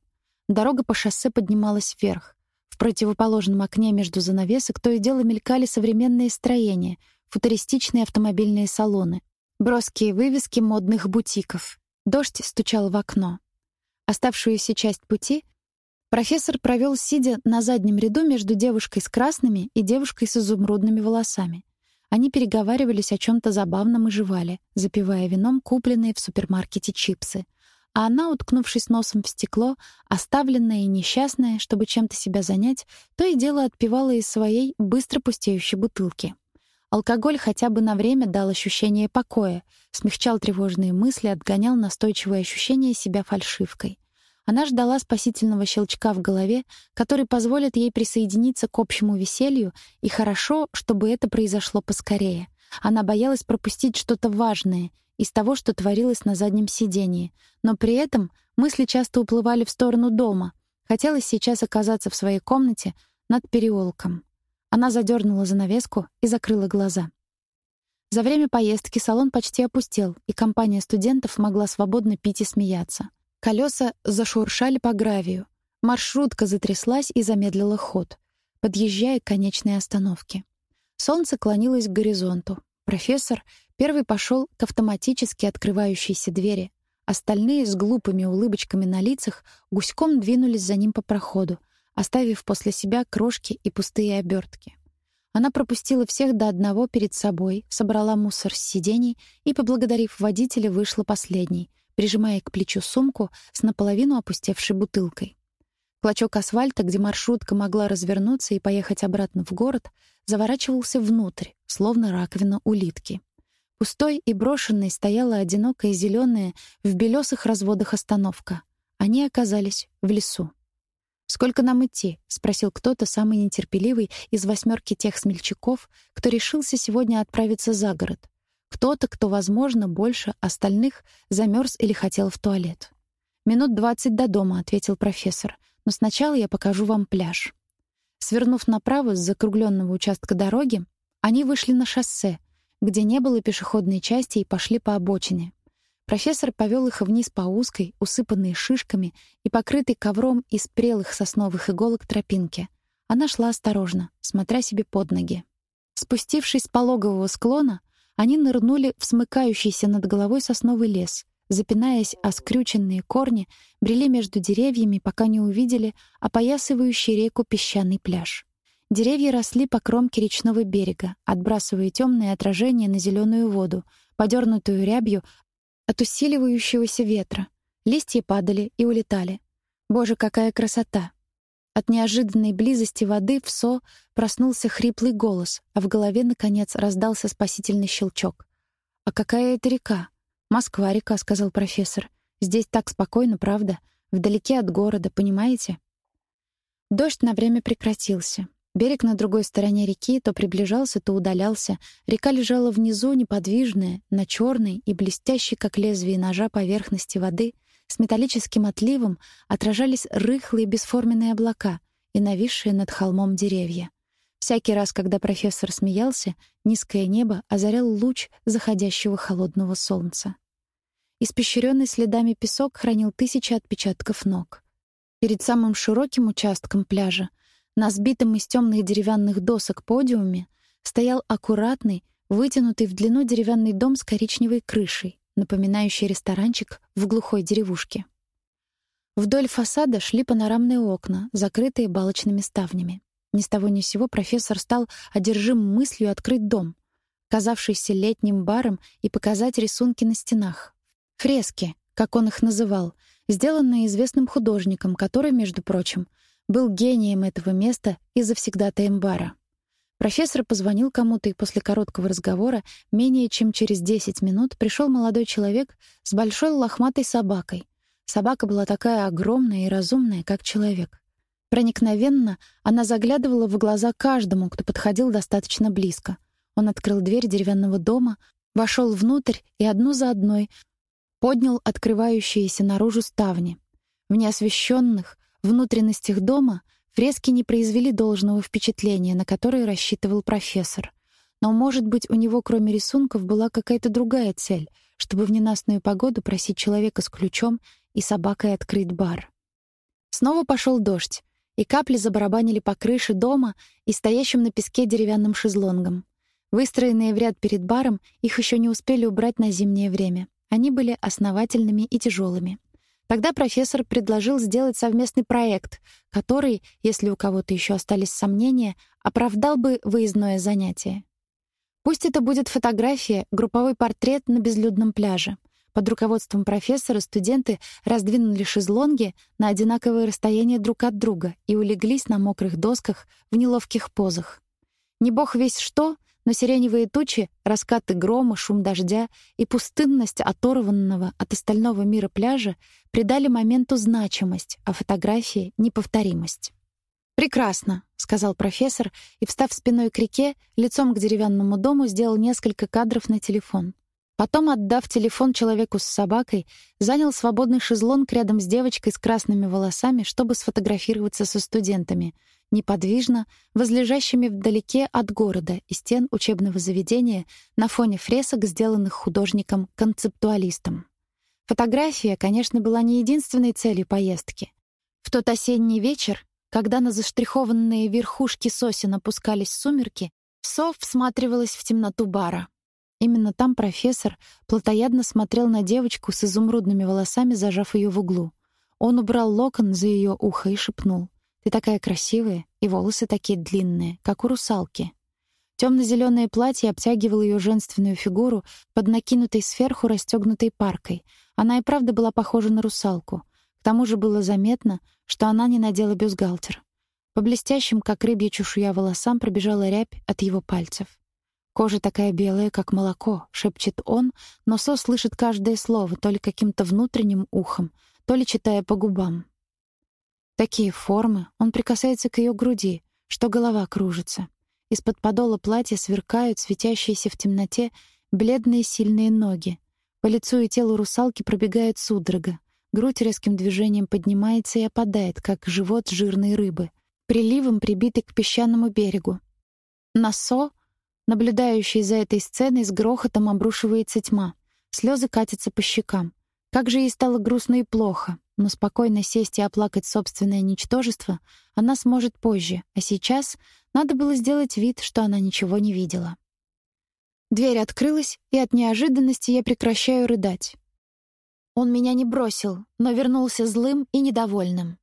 Дорога по шоссе поднималась вверх противоположном окне между занавесок то и дело мелькали современные строения, футуристичные автомобильные салоны, броские вывески модных бутиков. Дождь стучал в окно. Оставшуюся часть пути профессор провел сидя на заднем ряду между девушкой с красными и девушкой с изумрудными волосами. Они переговаривались о чем то забавном и жевали, запивая вином купленные в супермаркете чипсы. А она, уткнувшись носом в стекло, оставленная и несчастная, чтобы чем-то себя занять, то и дело отпивала из своей быстро пустеющей бутылки. Алкоголь хотя бы на время дал ощущение покоя, смягчал тревожные мысли, отгонял настойчивое ощущение себя фальшивкой. Она ждала спасительного щелчка в голове, который позволит ей присоединиться к общему веселью, и хорошо, чтобы это произошло поскорее. Она боялась пропустить что-то важное из того, что творилось на заднем сидении, но при этом мысли часто уплывали в сторону дома. Хотелось сейчас оказаться в своей комнате над переулком. Она задернула занавеску и закрыла глаза. За время поездки салон почти опустел, и компания студентов могла свободно пить и смеяться. Колеса зашуршали по гравию. Маршрутка затряслась и замедлила ход, подъезжая к конечной остановке. Солнце клонилось к горизонту. Профессор первый пошел к автоматически открывающейся двери. Остальные с глупыми улыбочками на лицах гуськом двинулись за ним по проходу, оставив после себя крошки и пустые обертки. Она пропустила всех до одного перед собой, собрала мусор с сидений и, поблагодарив водителя, вышла последней, прижимая к плечу сумку с наполовину опустевшей бутылкой. Клочок асфальта, где маршрутка могла развернуться и поехать обратно в город, заворачивался внутрь, словно раковина улитки. Пустой и брошенной стояла одинокая зеленая в белесых разводах остановка. Они оказались в лесу. «Сколько нам идти?» — спросил кто-то, самый нетерпеливый из восьмерки тех смельчаков, кто решился сегодня отправиться за город. Кто-то, кто, возможно, больше остальных замерз или хотел в туалет. «Минут двадцать до дома», — ответил профессор. «Но сначала я покажу вам пляж». Свернув направо с закругленного участка дороги, они вышли на шоссе, где не было пешеходной части, и пошли по обочине. Профессор повел их вниз по узкой, усыпанной шишками и покрытой ковром из прелых сосновых иголок тропинке. Она шла осторожно, смотря себе под ноги. Спустившись с пологового склона, они нырнули в смыкающийся над головой сосновый лес, запинаясь о скрюченные корни, брели между деревьями, пока не увидели опоясывающий реку песчаный пляж. Деревья росли по кромке речного берега, отбрасывая темные отражения на зеленую воду, подернутую рябью от усиливающегося ветра. Листья падали и улетали. Боже, какая красота! От неожиданной близости воды в Со проснулся хриплый голос, а в голове, наконец, раздался спасительный щелчок. «А какая это река?» «Москва-река», — сказал профессор. «Здесь так спокойно, правда? Вдалеке от города, понимаете?» Дождь на время прекратился. Берег на другой стороне реки то приближался, то удалялся. Река лежала внизу, неподвижная, на черной и блестящей, как лезвие ножа, поверхности воды — с металлическим отливом отражались рыхлые бесформенные облака и нависшие над холмом деревья. Всякий раз, когда профессор смеялся, низкое небо озарял луч заходящего холодного солнца. Испещренный следами песок хранил тысячи отпечатков ног. Перед самым широким участком пляжа, на сбитом из темных деревянных досок подиуме, стоял аккуратный, вытянутый в длину деревянный дом с коричневой крышей напоминающий ресторанчик в глухой деревушке. Вдоль фасада шли панорамные окна, закрытые балочными ставнями. Ни с того ни с сего профессор стал одержим мыслью открыть дом, казавшийся летним баром, и показать рисунки на стенах. Фрески, как он их называл, сделанные известным художником, который, между прочим, был гением этого места и завсегдатаем бара. Профессор позвонил кому-то, и после короткого разговора, менее чем через 10 минут, пришел молодой человек с большой лохматой собакой. Собака была такая огромная и разумная, как человек. Проникновенно она заглядывала в глаза каждому, кто подходил достаточно близко. Он открыл дверь деревянного дома, вошел внутрь и одну за одной поднял открывающиеся наружу ставни. В неосвещенных внутренностях дома — Фрески не произвели должного впечатления, на которое рассчитывал профессор. Но, может быть, у него кроме рисунков была какая-то другая цель, чтобы в ненастную погоду просить человека с ключом и собакой открыть бар. Снова пошел дождь, и капли забарабанили по крыше дома и стоящим на песке деревянным шезлонгом. Выстроенные в ряд перед баром, их еще не успели убрать на зимнее время. Они были основательными и тяжелыми. Тогда профессор предложил сделать совместный проект, который, если у кого-то еще остались сомнения, оправдал бы выездное занятие. Пусть это будет фотография, групповой портрет на безлюдном пляже. Под руководством профессора студенты раздвинули шезлонги на одинаковое расстояние друг от друга и улеглись на мокрых досках в неловких позах. Не бог весь что, но сиреневые тучи, раскаты грома, шум дождя и пустынность оторванного от остального мира пляжа придали моменту значимость, а фотографии — неповторимость. «Прекрасно», — сказал профессор и, встав спиной к реке, лицом к деревянному дому, сделал несколько кадров на телефон. Потом, отдав телефон человеку с собакой, занял свободный шезлонг рядом с девочкой с красными волосами, чтобы сфотографироваться со студентами, неподвижно возлежащими вдалеке от города и стен учебного заведения на фоне фресок, сделанных художником-концептуалистом. Фотография, конечно, была не единственной целью поездки. В тот осенний вечер, когда на заштрихованные верхушки сосен опускались сумерки, Сов всматривалась в темноту бара. Именно там профессор плотоядно смотрел на девочку с изумрудными волосами, зажав ее в углу. Он убрал локон за ее ухо и шепнул: ты такая красивая, и волосы такие длинные, как у русалки. Темно-зеленое платье обтягивало ее женственную фигуру под накинутой сверху расстегнутой паркой. Она и правда была похожа на русалку. К тому же было заметно, что она не надела бюстгальтер. По блестящим, как рыбья чешуя, волосам пробежала рябь от его пальцев. «Кожа такая белая, как молоко», — шепчет он, но Со слышит каждое слово, то ли каким-то внутренним ухом, то ли читая по губам. Такие формы, он прикасается к ее груди, что голова кружится. Из-под подола платья сверкают светящиеся в темноте бледные сильные ноги. По лицу и телу русалки пробегает судорога. Грудь резким движением поднимается и опадает, как живот жирной рыбы, приливом прибитый к песчаному берегу. Насо, наблюдающий за этой сценой, с грохотом обрушивается тьма. Слезы катятся по щекам. Как же ей стало грустно и плохо но спокойно сесть и оплакать собственное ничтожество она сможет позже, а сейчас надо было сделать вид, что она ничего не видела. Дверь открылась, и от неожиданности я прекращаю рыдать. Он меня не бросил, но вернулся злым и недовольным.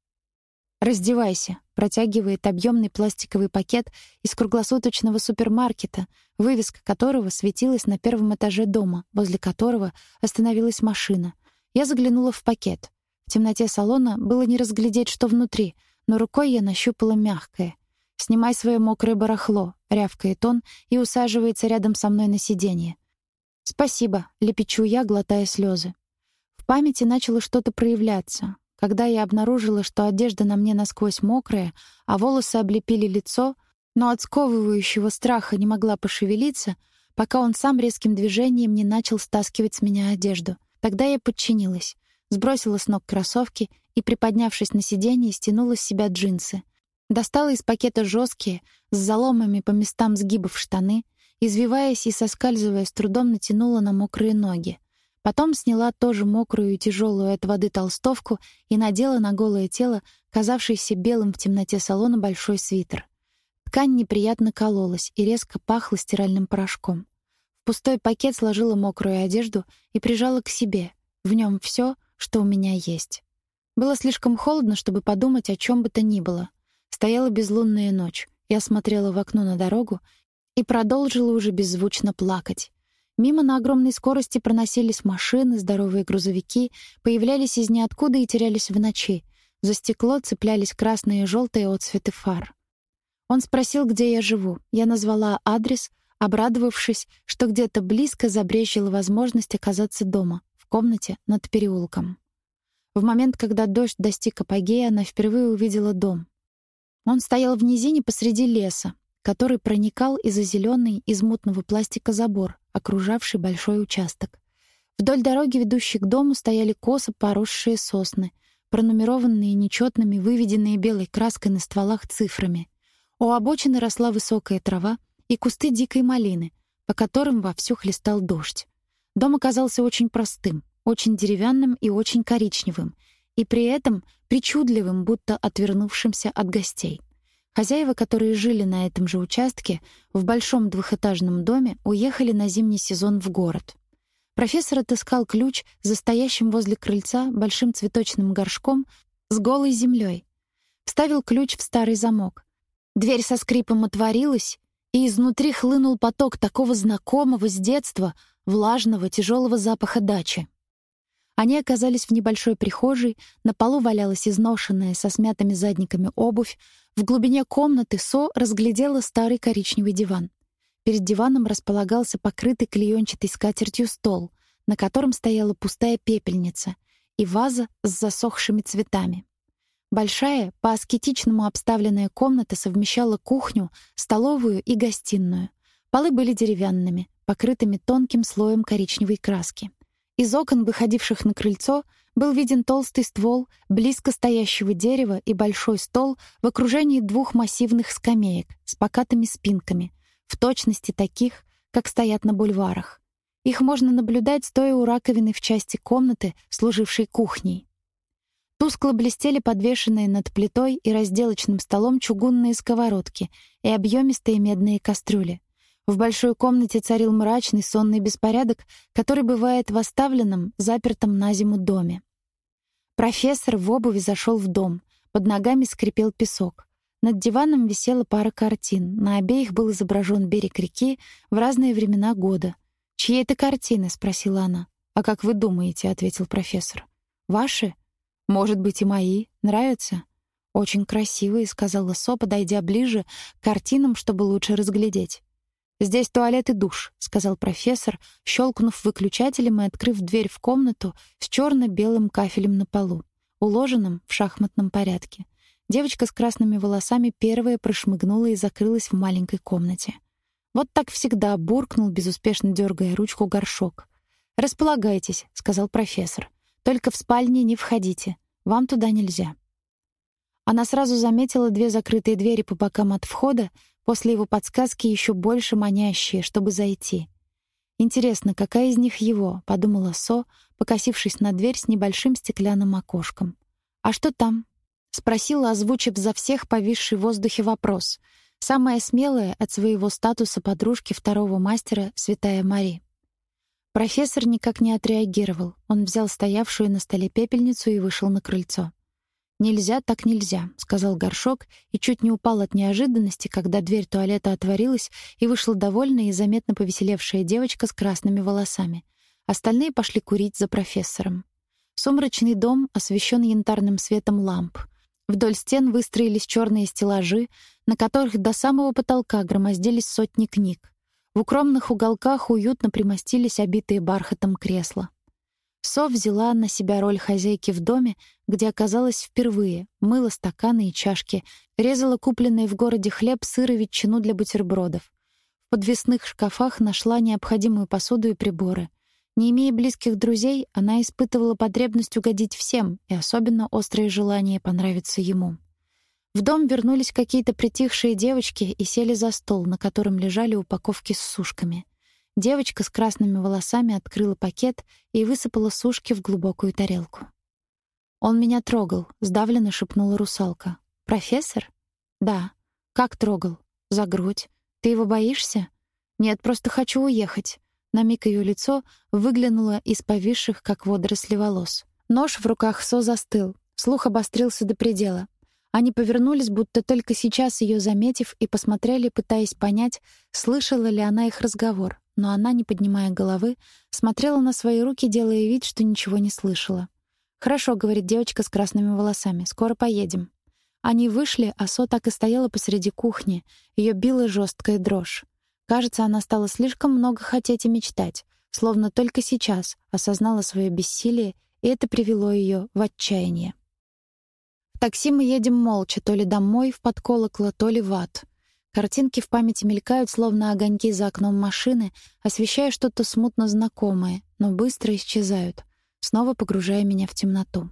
«Раздевайся», — протягивает объемный пластиковый пакет из круглосуточного супермаркета, вывеска которого светилась на первом этаже дома, возле которого остановилась машина. Я заглянула в пакет. В темноте салона было не разглядеть, что внутри, но рукой я нащупала мягкое. «Снимай свое мокрое барахло», — рявкает он и усаживается рядом со мной на сиденье. «Спасибо», — лепечу я, глотая слезы. В памяти начало что-то проявляться. Когда я обнаружила, что одежда на мне насквозь мокрая, а волосы облепили лицо, но от сковывающего страха не могла пошевелиться, пока он сам резким движением не начал стаскивать с меня одежду. Тогда я подчинилась сбросила с ног кроссовки и, приподнявшись на сиденье, стянула с себя джинсы. Достала из пакета жесткие, с заломами по местам сгибов штаны, извиваясь и соскальзывая, с трудом натянула на мокрые ноги. Потом сняла тоже мокрую и тяжелую от воды толстовку и надела на голое тело, казавшийся белым в темноте салона, большой свитер. Ткань неприятно кололась и резко пахла стиральным порошком. В пустой пакет сложила мокрую одежду и прижала к себе. В нем все, что у меня есть. Было слишком холодно, чтобы подумать о чем бы то ни было. Стояла безлунная ночь. Я смотрела в окно на дорогу и продолжила уже беззвучно плакать. Мимо на огромной скорости проносились машины, здоровые грузовики, появлялись из ниоткуда и терялись в ночи. За стекло цеплялись красные и желтые отсветы фар. Он спросил, где я живу. Я назвала адрес, обрадовавшись, что где-то близко забрежила возможность оказаться дома в комнате над переулком. В момент, когда дождь достиг апогея, она впервые увидела дом. Он стоял в низине посреди леса, который проникал из-за зеленый из мутного пластика забор, окружавший большой участок. Вдоль дороги, ведущей к дому, стояли косо поросшие сосны, пронумерованные нечетными, выведенные белой краской на стволах цифрами. У обочины росла высокая трава и кусты дикой малины, по которым вовсю хлестал дождь. Дом оказался очень простым, очень деревянным и очень коричневым, и при этом причудливым, будто отвернувшимся от гостей. Хозяева, которые жили на этом же участке, в большом двухэтажном доме, уехали на зимний сезон в город. Профессор отыскал ключ за стоящим возле крыльца большим цветочным горшком с голой землей. Вставил ключ в старый замок. Дверь со скрипом отворилась, и изнутри хлынул поток такого знакомого с детства, влажного, тяжелого запаха дачи. Они оказались в небольшой прихожей, на полу валялась изношенная со смятыми задниками обувь, в глубине комнаты Со разглядела старый коричневый диван. Перед диваном располагался покрытый клеенчатой скатертью стол, на котором стояла пустая пепельница и ваза с засохшими цветами. Большая, по-аскетичному обставленная комната совмещала кухню, столовую и гостиную. Полы были деревянными, покрытыми тонким слоем коричневой краски. Из окон, выходивших на крыльцо, был виден толстый ствол близко стоящего дерева и большой стол в окружении двух массивных скамеек с покатыми спинками, в точности таких, как стоят на бульварах. Их можно наблюдать, стоя у раковины в части комнаты, служившей кухней. Тускло блестели подвешенные над плитой и разделочным столом чугунные сковородки и объемистые медные кастрюли. В большой комнате царил мрачный сонный беспорядок, который бывает в оставленном, запертом на зиму доме. Профессор в обуви зашел в дом. Под ногами скрипел песок. Над диваном висела пара картин. На обеих был изображен берег реки в разные времена года. «Чьи это картины?» — спросила она. «А как вы думаете?» — ответил профессор. «Ваши? Может быть, и мои. Нравятся?» «Очень красивые», — сказала Со, подойдя ближе к картинам, чтобы лучше разглядеть. «Здесь туалет и душ», — сказал профессор, щелкнув выключателем и открыв дверь в комнату с черно белым кафелем на полу, уложенным в шахматном порядке. Девочка с красными волосами первая прошмыгнула и закрылась в маленькой комнате. Вот так всегда буркнул, безуспешно дергая ручку горшок. «Располагайтесь», — сказал профессор. «Только в спальне не входите. Вам туда нельзя». Она сразу заметила две закрытые двери по бокам от входа, После его подсказки еще больше манящие, чтобы зайти. Интересно, какая из них его, подумала Со, покосившись на дверь с небольшим стеклянным окошком. А что там? спросила, озвучив за всех повисший в воздухе вопрос. Самая смелая от своего статуса подружки второго мастера Святая Мари. Профессор никак не отреагировал. Он взял стоявшую на столе пепельницу и вышел на крыльцо. «Нельзя, так нельзя», — сказал горшок и чуть не упал от неожиданности, когда дверь туалета отворилась, и вышла довольная и заметно повеселевшая девочка с красными волосами. Остальные пошли курить за профессором. Сумрачный дом освещен янтарным светом ламп. Вдоль стен выстроились черные стеллажи, на которых до самого потолка громоздились сотни книг. В укромных уголках уютно примостились обитые бархатом кресла. Со взяла на себя роль хозяйки в доме, где оказалась впервые, мыла стаканы и чашки, резала купленный в городе хлеб, сыр и ветчину для бутербродов. В подвесных шкафах нашла необходимую посуду и приборы. Не имея близких друзей, она испытывала потребность угодить всем и особенно острое желание понравиться ему. В дом вернулись какие-то притихшие девочки и сели за стол, на котором лежали упаковки с сушками — Девочка с красными волосами открыла пакет и высыпала сушки в глубокую тарелку. «Он меня трогал», — сдавленно шепнула русалка. «Профессор?» «Да». «Как трогал?» «За грудь. Ты его боишься?» «Нет, просто хочу уехать». На миг ее лицо выглянуло из повисших, как водоросли, волос. Нож в руках Со застыл, слух обострился до предела. Они повернулись, будто только сейчас ее заметив, и посмотрели, пытаясь понять, слышала ли она их разговор но она, не поднимая головы, смотрела на свои руки, делая вид, что ничего не слышала. «Хорошо», — говорит девочка с красными волосами, — «скоро поедем». Они вышли, а Со так и стояла посреди кухни. Ее била жесткая дрожь. Кажется, она стала слишком много хотеть и мечтать, словно только сейчас осознала свое бессилие, и это привело ее в отчаяние. В такси мы едем молча, то ли домой в подколокло, то ли в ад — Картинки в памяти мелькают, словно огоньки за окном машины, освещая что-то смутно знакомое, но быстро исчезают, снова погружая меня в темноту.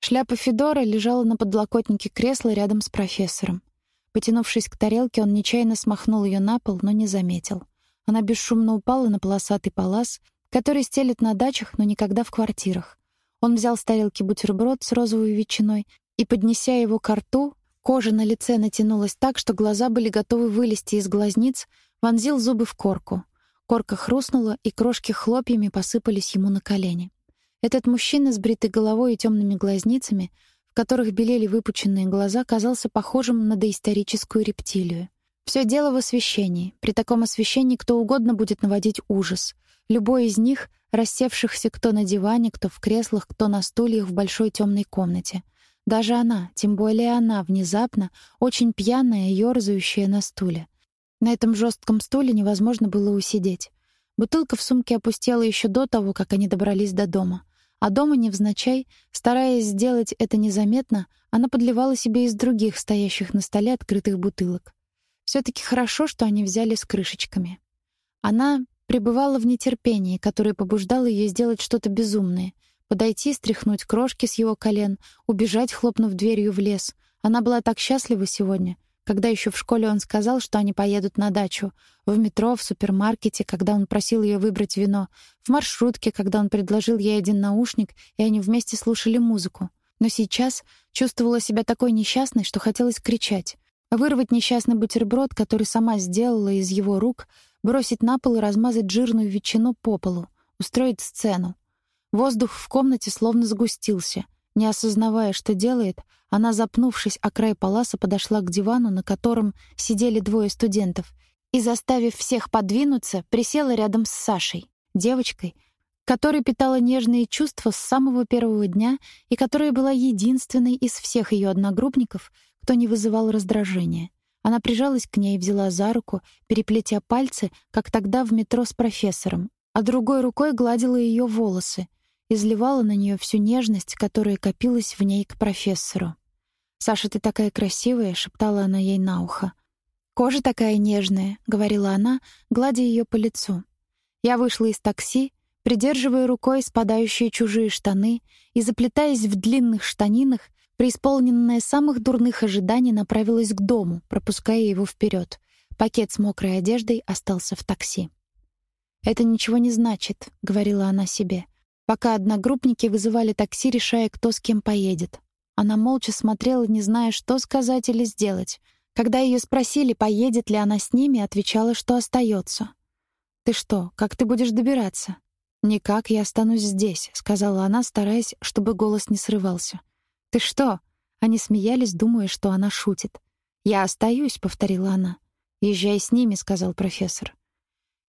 Шляпа Федора лежала на подлокотнике кресла рядом с профессором. Потянувшись к тарелке, он нечаянно смахнул ее на пол, но не заметил. Она бесшумно упала на полосатый палас, который стелят на дачах, но никогда в квартирах. Он взял с тарелки бутерброд с розовой ветчиной и, поднеся его к рту, кожа на лице натянулась так, что глаза были готовы вылезти из глазниц, вонзил зубы в корку. Корка хрустнула, и крошки хлопьями посыпались ему на колени. Этот мужчина с бритой головой и темными глазницами, в которых белели выпученные глаза, казался похожим на доисторическую рептилию. Все дело в освещении. При таком освещении кто угодно будет наводить ужас. Любой из них, рассевшихся кто на диване, кто в креслах, кто на стульях в большой темной комнате. Даже она, тем более она, внезапно, очень пьяная, ёрзающая на стуле. На этом жестком стуле невозможно было усидеть. Бутылка в сумке опустела еще до того, как они добрались до дома. А дома невзначай, стараясь сделать это незаметно, она подливала себе из других стоящих на столе открытых бутылок. все таки хорошо, что они взяли с крышечками. Она пребывала в нетерпении, которое побуждало ее сделать что-то безумное. Подойти, стряхнуть крошки с его колен, убежать, хлопнув дверью в лес. Она была так счастлива сегодня, когда еще в школе он сказал, что они поедут на дачу, в метро, в супермаркете, когда он просил ее выбрать вино, в маршрутке, когда он предложил ей один наушник, и они вместе слушали музыку. Но сейчас чувствовала себя такой несчастной, что хотелось кричать. Вырвать несчастный бутерброд, который сама сделала из его рук, бросить на пол и размазать жирную ветчину по полу, устроить сцену. Воздух в комнате словно сгустился. Не осознавая, что делает, она, запнувшись о край паласа, подошла к дивану, на котором сидели двое студентов, и, заставив всех подвинуться, присела рядом с Сашей, девочкой, которой питала нежные чувства с самого первого дня и которая была единственной из всех ее одногруппников, кто не вызывал раздражения. Она прижалась к ней и взяла за руку, переплетя пальцы, как тогда в метро с профессором, а другой рукой гладила ее волосы, изливала на нее всю нежность, которая копилась в ней к профессору. «Саша, ты такая красивая», — шептала она ей на ухо. «Кожа такая нежная», — говорила она, гладя ее по лицу. Я вышла из такси, придерживая рукой спадающие чужие штаны и, заплетаясь в длинных штанинах, преисполненная самых дурных ожиданий, направилась к дому, пропуская его вперед. Пакет с мокрой одеждой остался в такси. «Это ничего не значит», — говорила она себе, пока одногруппники вызывали такси, решая, кто с кем поедет. Она молча смотрела, не зная, что сказать или сделать. Когда ее спросили, поедет ли она с ними, отвечала, что остается. «Ты что, как ты будешь добираться?» «Никак, я останусь здесь», — сказала она, стараясь, чтобы голос не срывался. «Ты что?» Они смеялись, думая, что она шутит. «Я остаюсь», — повторила она. «Езжай с ними», — сказал профессор.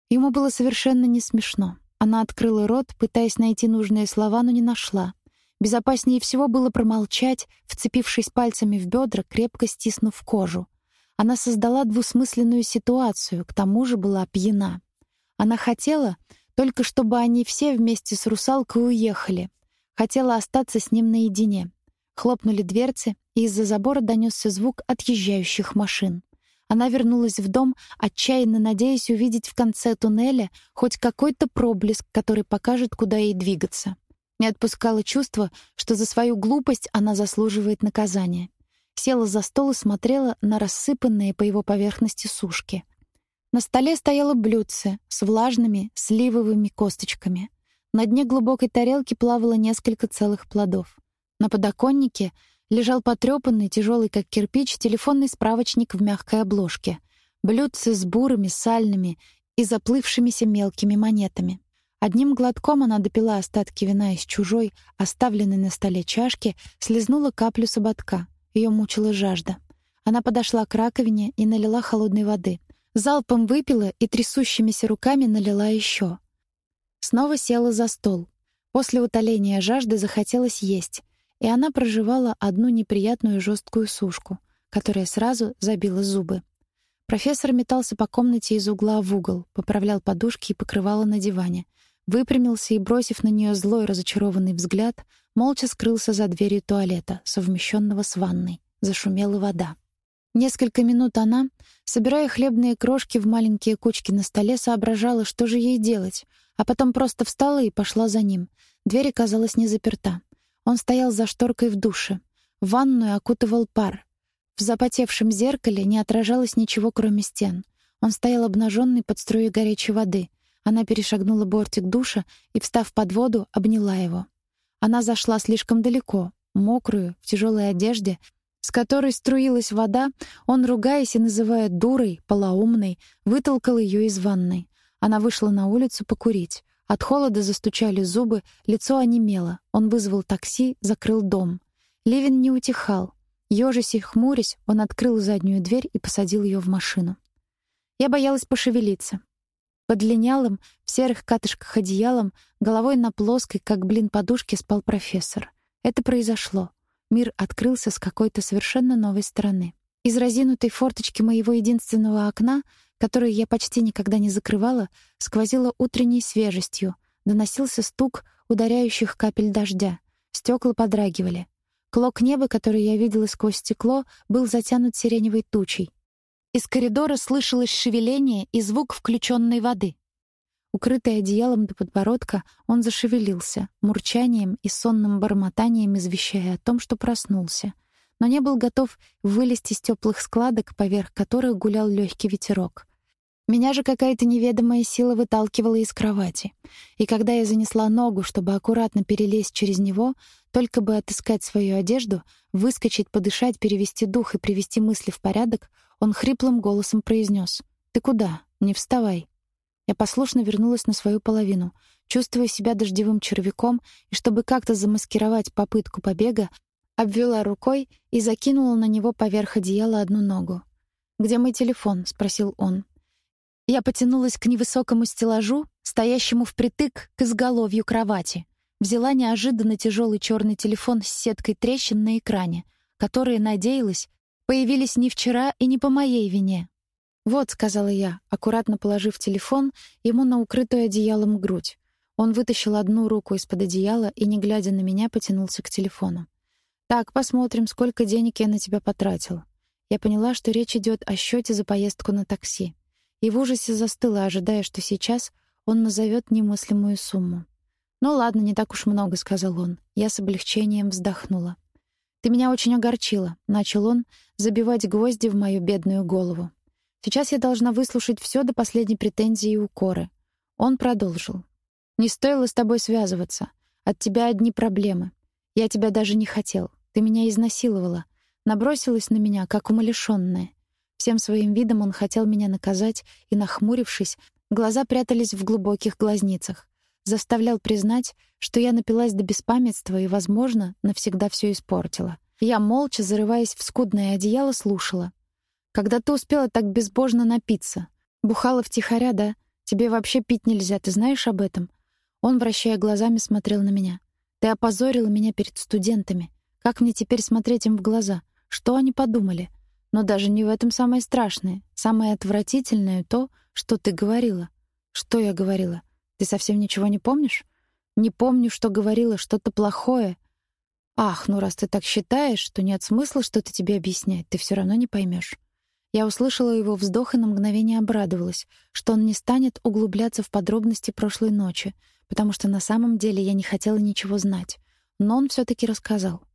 Ему было совершенно не смешно. Она открыла рот, пытаясь найти нужные слова, но не нашла. Безопаснее всего было промолчать, вцепившись пальцами в бедра, крепко стиснув кожу. Она создала двусмысленную ситуацию, к тому же была пьяна. Она хотела только чтобы они все вместе с русалкой уехали. Хотела остаться с ним наедине. Хлопнули дверцы, и из-за забора донесся звук отъезжающих машин. Она вернулась в дом, отчаянно надеясь увидеть в конце туннеля хоть какой-то проблеск, который покажет, куда ей двигаться. Не отпускало чувство, что за свою глупость она заслуживает наказания. Села за стол и смотрела на рассыпанные по его поверхности сушки. На столе стояло блюдце с влажными сливовыми косточками. На дне глубокой тарелки плавало несколько целых плодов. На подоконнике лежал потрёпанный, тяжелый как кирпич, телефонный справочник в мягкой обложке. Блюдце с бурыми, сальными и заплывшимися мелкими монетами. Одним глотком она допила остатки вина из чужой, оставленной на столе чашки, слезнула каплю с ободка. Её мучила жажда. Она подошла к раковине и налила холодной воды. Залпом выпила и трясущимися руками налила ещё. Снова села за стол. После утоления жажды захотелось есть и она проживала одну неприятную жесткую сушку, которая сразу забила зубы. Профессор метался по комнате из угла в угол, поправлял подушки и покрывало на диване, выпрямился и, бросив на нее злой разочарованный взгляд, молча скрылся за дверью туалета, совмещенного с ванной. Зашумела вода. Несколько минут она, собирая хлебные крошки в маленькие кучки на столе, соображала, что же ей делать, а потом просто встала и пошла за ним. Дверь оказалась не заперта. Он стоял за шторкой в душе. Ванную окутывал пар. В запотевшем зеркале не отражалось ничего, кроме стен. Он стоял обнаженный под струей горячей воды. Она перешагнула бортик душа и, встав под воду, обняла его. Она зашла слишком далеко, мокрую, в тяжелой одежде, с которой струилась вода, он, ругаясь и называя дурой, полоумной, вытолкал ее из ванной. Она вышла на улицу покурить. От холода застучали зубы, лицо онемело. Он вызвал такси, закрыл дом. Левин не утихал. Ёжись и хмурясь, он открыл заднюю дверь и посадил ее в машину. Я боялась пошевелиться. Под линялым, в серых катышках одеялом, головой на плоской, как блин подушке, спал профессор. Это произошло. Мир открылся с какой-то совершенно новой стороны. Из разинутой форточки моего единственного окна которую я почти никогда не закрывала, сквозила утренней свежестью, доносился стук ударяющих капель дождя. Стекла подрагивали. Клок неба, который я видела сквозь стекло, был затянут сиреневой тучей. Из коридора слышалось шевеление и звук включенной воды. Укрытый одеялом до подбородка, он зашевелился, мурчанием и сонным бормотанием извещая о том, что проснулся — но не был готов вылезти из теплых складок, поверх которых гулял легкий ветерок. Меня же какая-то неведомая сила выталкивала из кровати. И когда я занесла ногу, чтобы аккуратно перелезть через него, только бы отыскать свою одежду, выскочить, подышать, перевести дух и привести мысли в порядок, он хриплым голосом произнес: "Ты куда? Не вставай". Я послушно вернулась на свою половину, чувствуя себя дождевым червяком, и чтобы как-то замаскировать попытку побега, обвела рукой и закинула на него поверх одеяла одну ногу. "Где мой телефон?" спросил он. Я потянулась к невысокому стеллажу, стоящему впритык к изголовью кровати. Взяла неожиданно тяжелый черный телефон с сеткой трещин на экране, которые, надеялась, появились не вчера и не по моей вине. «Вот», — сказала я, аккуратно положив телефон ему на укрытую одеялом грудь. Он вытащил одну руку из-под одеяла и, не глядя на меня, потянулся к телефону. «Так, посмотрим, сколько денег я на тебя потратил». Я поняла, что речь идет о счете за поездку на такси и в ужасе застыла, ожидая, что сейчас он назовет немыслимую сумму. «Ну ладно, не так уж много», — сказал он. Я с облегчением вздохнула. «Ты меня очень огорчила», — начал он забивать гвозди в мою бедную голову. «Сейчас я должна выслушать все до последней претензии и укоры». Он продолжил. «Не стоило с тобой связываться. От тебя одни проблемы. Я тебя даже не хотел. Ты меня изнасиловала. Набросилась на меня, как умалишённая. Всем своим видом он хотел меня наказать, и, нахмурившись, глаза прятались в глубоких глазницах. Заставлял признать, что я напилась до беспамятства и, возможно, навсегда все испортила. Я, молча, зарываясь в скудное одеяло, слушала. «Когда ты успела так безбожно напиться? Бухала втихаря, да? Тебе вообще пить нельзя, ты знаешь об этом?» Он, вращая глазами, смотрел на меня. «Ты опозорила меня перед студентами. Как мне теперь смотреть им в глаза? Что они подумали? Но даже не в этом самое страшное. Самое отвратительное то, что ты говорила. Что я говорила? Ты совсем ничего не помнишь? Не помню, что говорила что-то плохое. Ах, ну раз ты так считаешь, то нет смысла что-то тебе объяснять, ты все равно не поймешь. Я услышала его вздох и на мгновение обрадовалась, что он не станет углубляться в подробности прошлой ночи, потому что на самом деле я не хотела ничего знать. Но он все таки рассказал.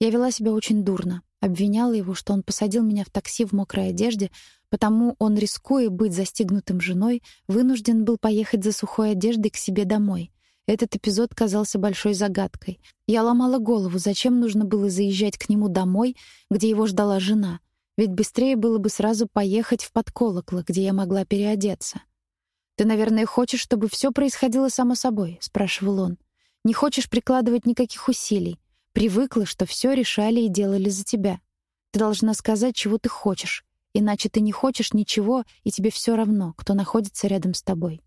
Я вела себя очень дурно. Обвиняла его, что он посадил меня в такси в мокрой одежде, потому он, рискуя быть застигнутым женой, вынужден был поехать за сухой одеждой к себе домой. Этот эпизод казался большой загадкой. Я ломала голову, зачем нужно было заезжать к нему домой, где его ждала жена. Ведь быстрее было бы сразу поехать в подколокло, где я могла переодеться. «Ты, наверное, хочешь, чтобы все происходило само собой?» — спрашивал он. «Не хочешь прикладывать никаких усилий. Привыкла, что все решали и делали за тебя. Ты должна сказать, чего ты хочешь, иначе ты не хочешь ничего, и тебе все равно, кто находится рядом с тобой.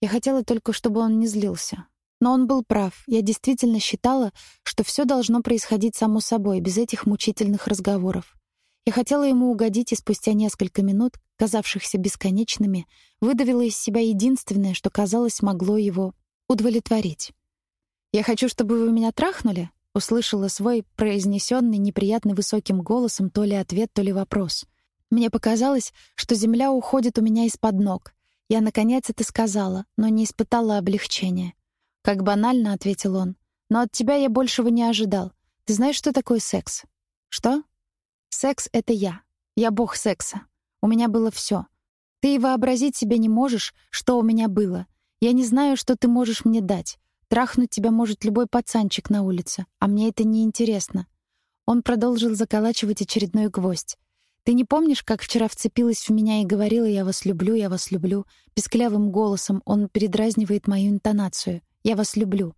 Я хотела только, чтобы он не злился. Но он был прав. Я действительно считала, что все должно происходить само собой, без этих мучительных разговоров. Я хотела ему угодить, и спустя несколько минут, казавшихся бесконечными, выдавила из себя единственное, что, казалось, могло его удовлетворить. «Я хочу, чтобы вы меня трахнули?» Услышала свой произнесенный неприятно высоким голосом то ли ответ, то ли вопрос. Мне показалось, что земля уходит у меня из-под ног. Я наконец это сказала, но не испытала облегчения. Как банально ответил он. Но от тебя я большего не ожидал. Ты знаешь, что такое секс? Что? Секс это я. Я бог секса. У меня было все. Ты и вообразить себе не можешь, что у меня было. Я не знаю, что ты можешь мне дать. Трахнуть тебя может любой пацанчик на улице, а мне это не интересно. Он продолжил заколачивать очередной гвоздь. Ты не помнишь, как вчера вцепилась в меня и говорила: "Я вас люблю, я вас люблю"? Писклявым голосом он передразнивает мою интонацию. "Я вас люблю".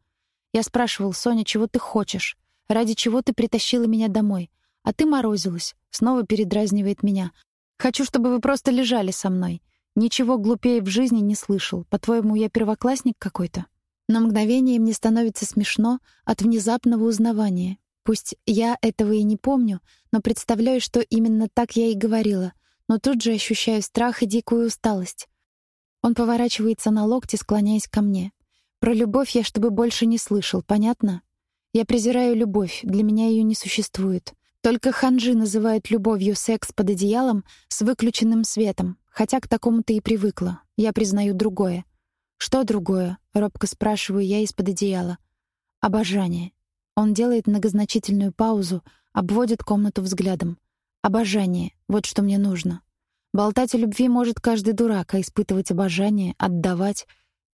Я спрашивал: "Соня, чего ты хочешь? Ради чего ты притащила меня домой?" А ты морозилась. Снова передразнивает меня. "Хочу, чтобы вы просто лежали со мной". Ничего глупее в жизни не слышал. По-твоему, я первоклассник какой-то? На мгновение мне становится смешно от внезапного узнавания. Пусть я этого и не помню, но представляю, что именно так я и говорила, но тут же ощущаю страх и дикую усталость. Он поворачивается на локте, склоняясь ко мне. Про любовь я чтобы больше не слышал, понятно? Я презираю любовь, для меня ее не существует. Только ханжи называют любовью секс под одеялом с выключенным светом, хотя к такому-то и привыкла. Я признаю другое. Что другое? робко спрашиваю я из-под одеяла. Обожание. Он делает многозначительную паузу, обводит комнату взглядом. Обожание вот что мне нужно. Болтать о любви может каждый дурак, а испытывать обожание, отдавать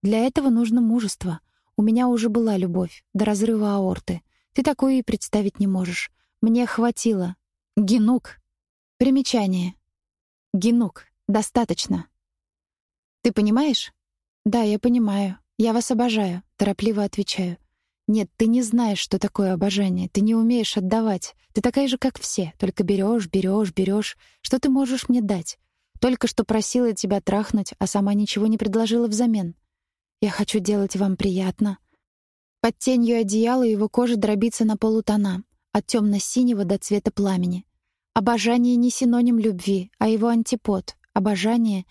для этого нужно мужество. У меня уже была любовь до разрыва аорты. Ты такое и представить не можешь. Мне хватило. Генук. Примечание. Генук. Достаточно. Ты понимаешь? Да, я понимаю. Я вас обожаю, торопливо отвечаю. Нет, ты не знаешь, что такое обожание. Ты не умеешь отдавать. Ты такая же, как все, только берешь, берешь, берешь. Что ты можешь мне дать? Только что просила тебя трахнуть, а сама ничего не предложила взамен. Я хочу делать вам приятно. Под тенью одеяла его кожа дробится на полутона, от темно синего до цвета пламени. Обожание не синоним любви, а его антипод. Обожание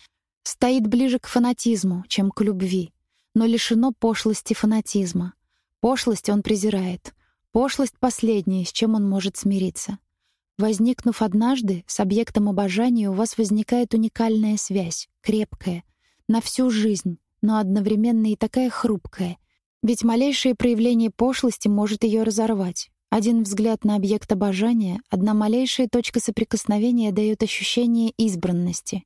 стоит ближе к фанатизму, чем к любви, но лишено пошлости фанатизма. Пошлость он презирает. Пошлость — последнее, с чем он может смириться. Возникнув однажды, с объектом обожания у вас возникает уникальная связь, крепкая, на всю жизнь, но одновременно и такая хрупкая. Ведь малейшее проявление пошлости может ее разорвать. Один взгляд на объект обожания, одна малейшая точка соприкосновения дает ощущение избранности.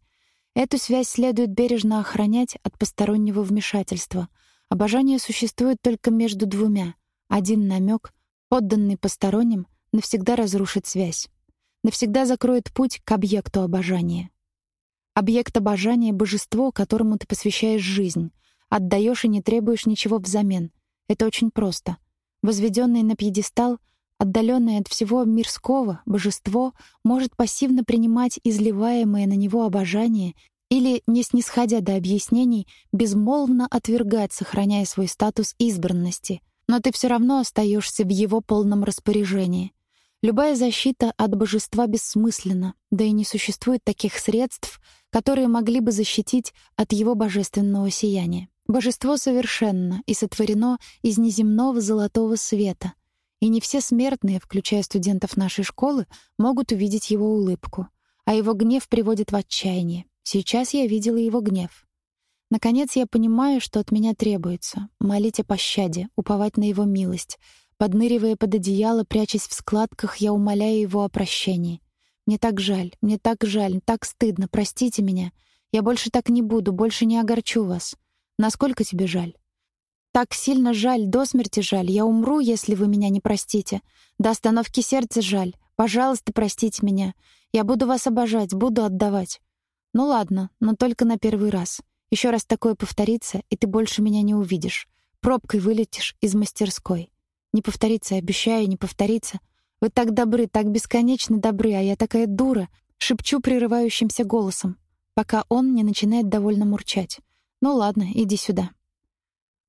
Эту связь следует бережно охранять от постороннего вмешательства — Обожание существует только между двумя. Один намек, подданный посторонним, навсегда разрушит связь. Навсегда закроет путь к объекту обожания. Объект обожания — божество, которому ты посвящаешь жизнь. Отдаешь и не требуешь ничего взамен. Это очень просто. Возведенный на пьедестал, отдаленное от всего мирского, божество может пассивно принимать изливаемое на него обожание или, не снисходя до объяснений, безмолвно отвергать, сохраняя свой статус избранности, но ты все равно остаешься в его полном распоряжении. Любая защита от божества бессмысленна, да и не существует таких средств, которые могли бы защитить от его божественного сияния. Божество совершенно и сотворено из неземного золотого света, и не все смертные, включая студентов нашей школы, могут увидеть его улыбку, а его гнев приводит в отчаяние. Сейчас я видела его гнев. Наконец я понимаю, что от меня требуется: молить о пощаде, уповать на его милость. Подныривая под одеяло, прячась в складках, я умоляю его о прощении. Мне так жаль, мне так жаль, так стыдно, простите меня. Я больше так не буду, больше не огорчу вас. Насколько тебе жаль? Так сильно жаль, до смерти жаль. Я умру, если вы меня не простите. До остановки сердца жаль. Пожалуйста, простите меня. Я буду вас обожать, буду отдавать. Ну ладно, но только на первый раз. Еще раз такое повторится, и ты больше меня не увидишь. Пробкой вылетишь из мастерской. Не повторится, обещаю, не повторится. Вы так добры, так бесконечно добры, а я такая дура, шепчу прерывающимся голосом, пока он не начинает довольно мурчать. Ну ладно, иди сюда.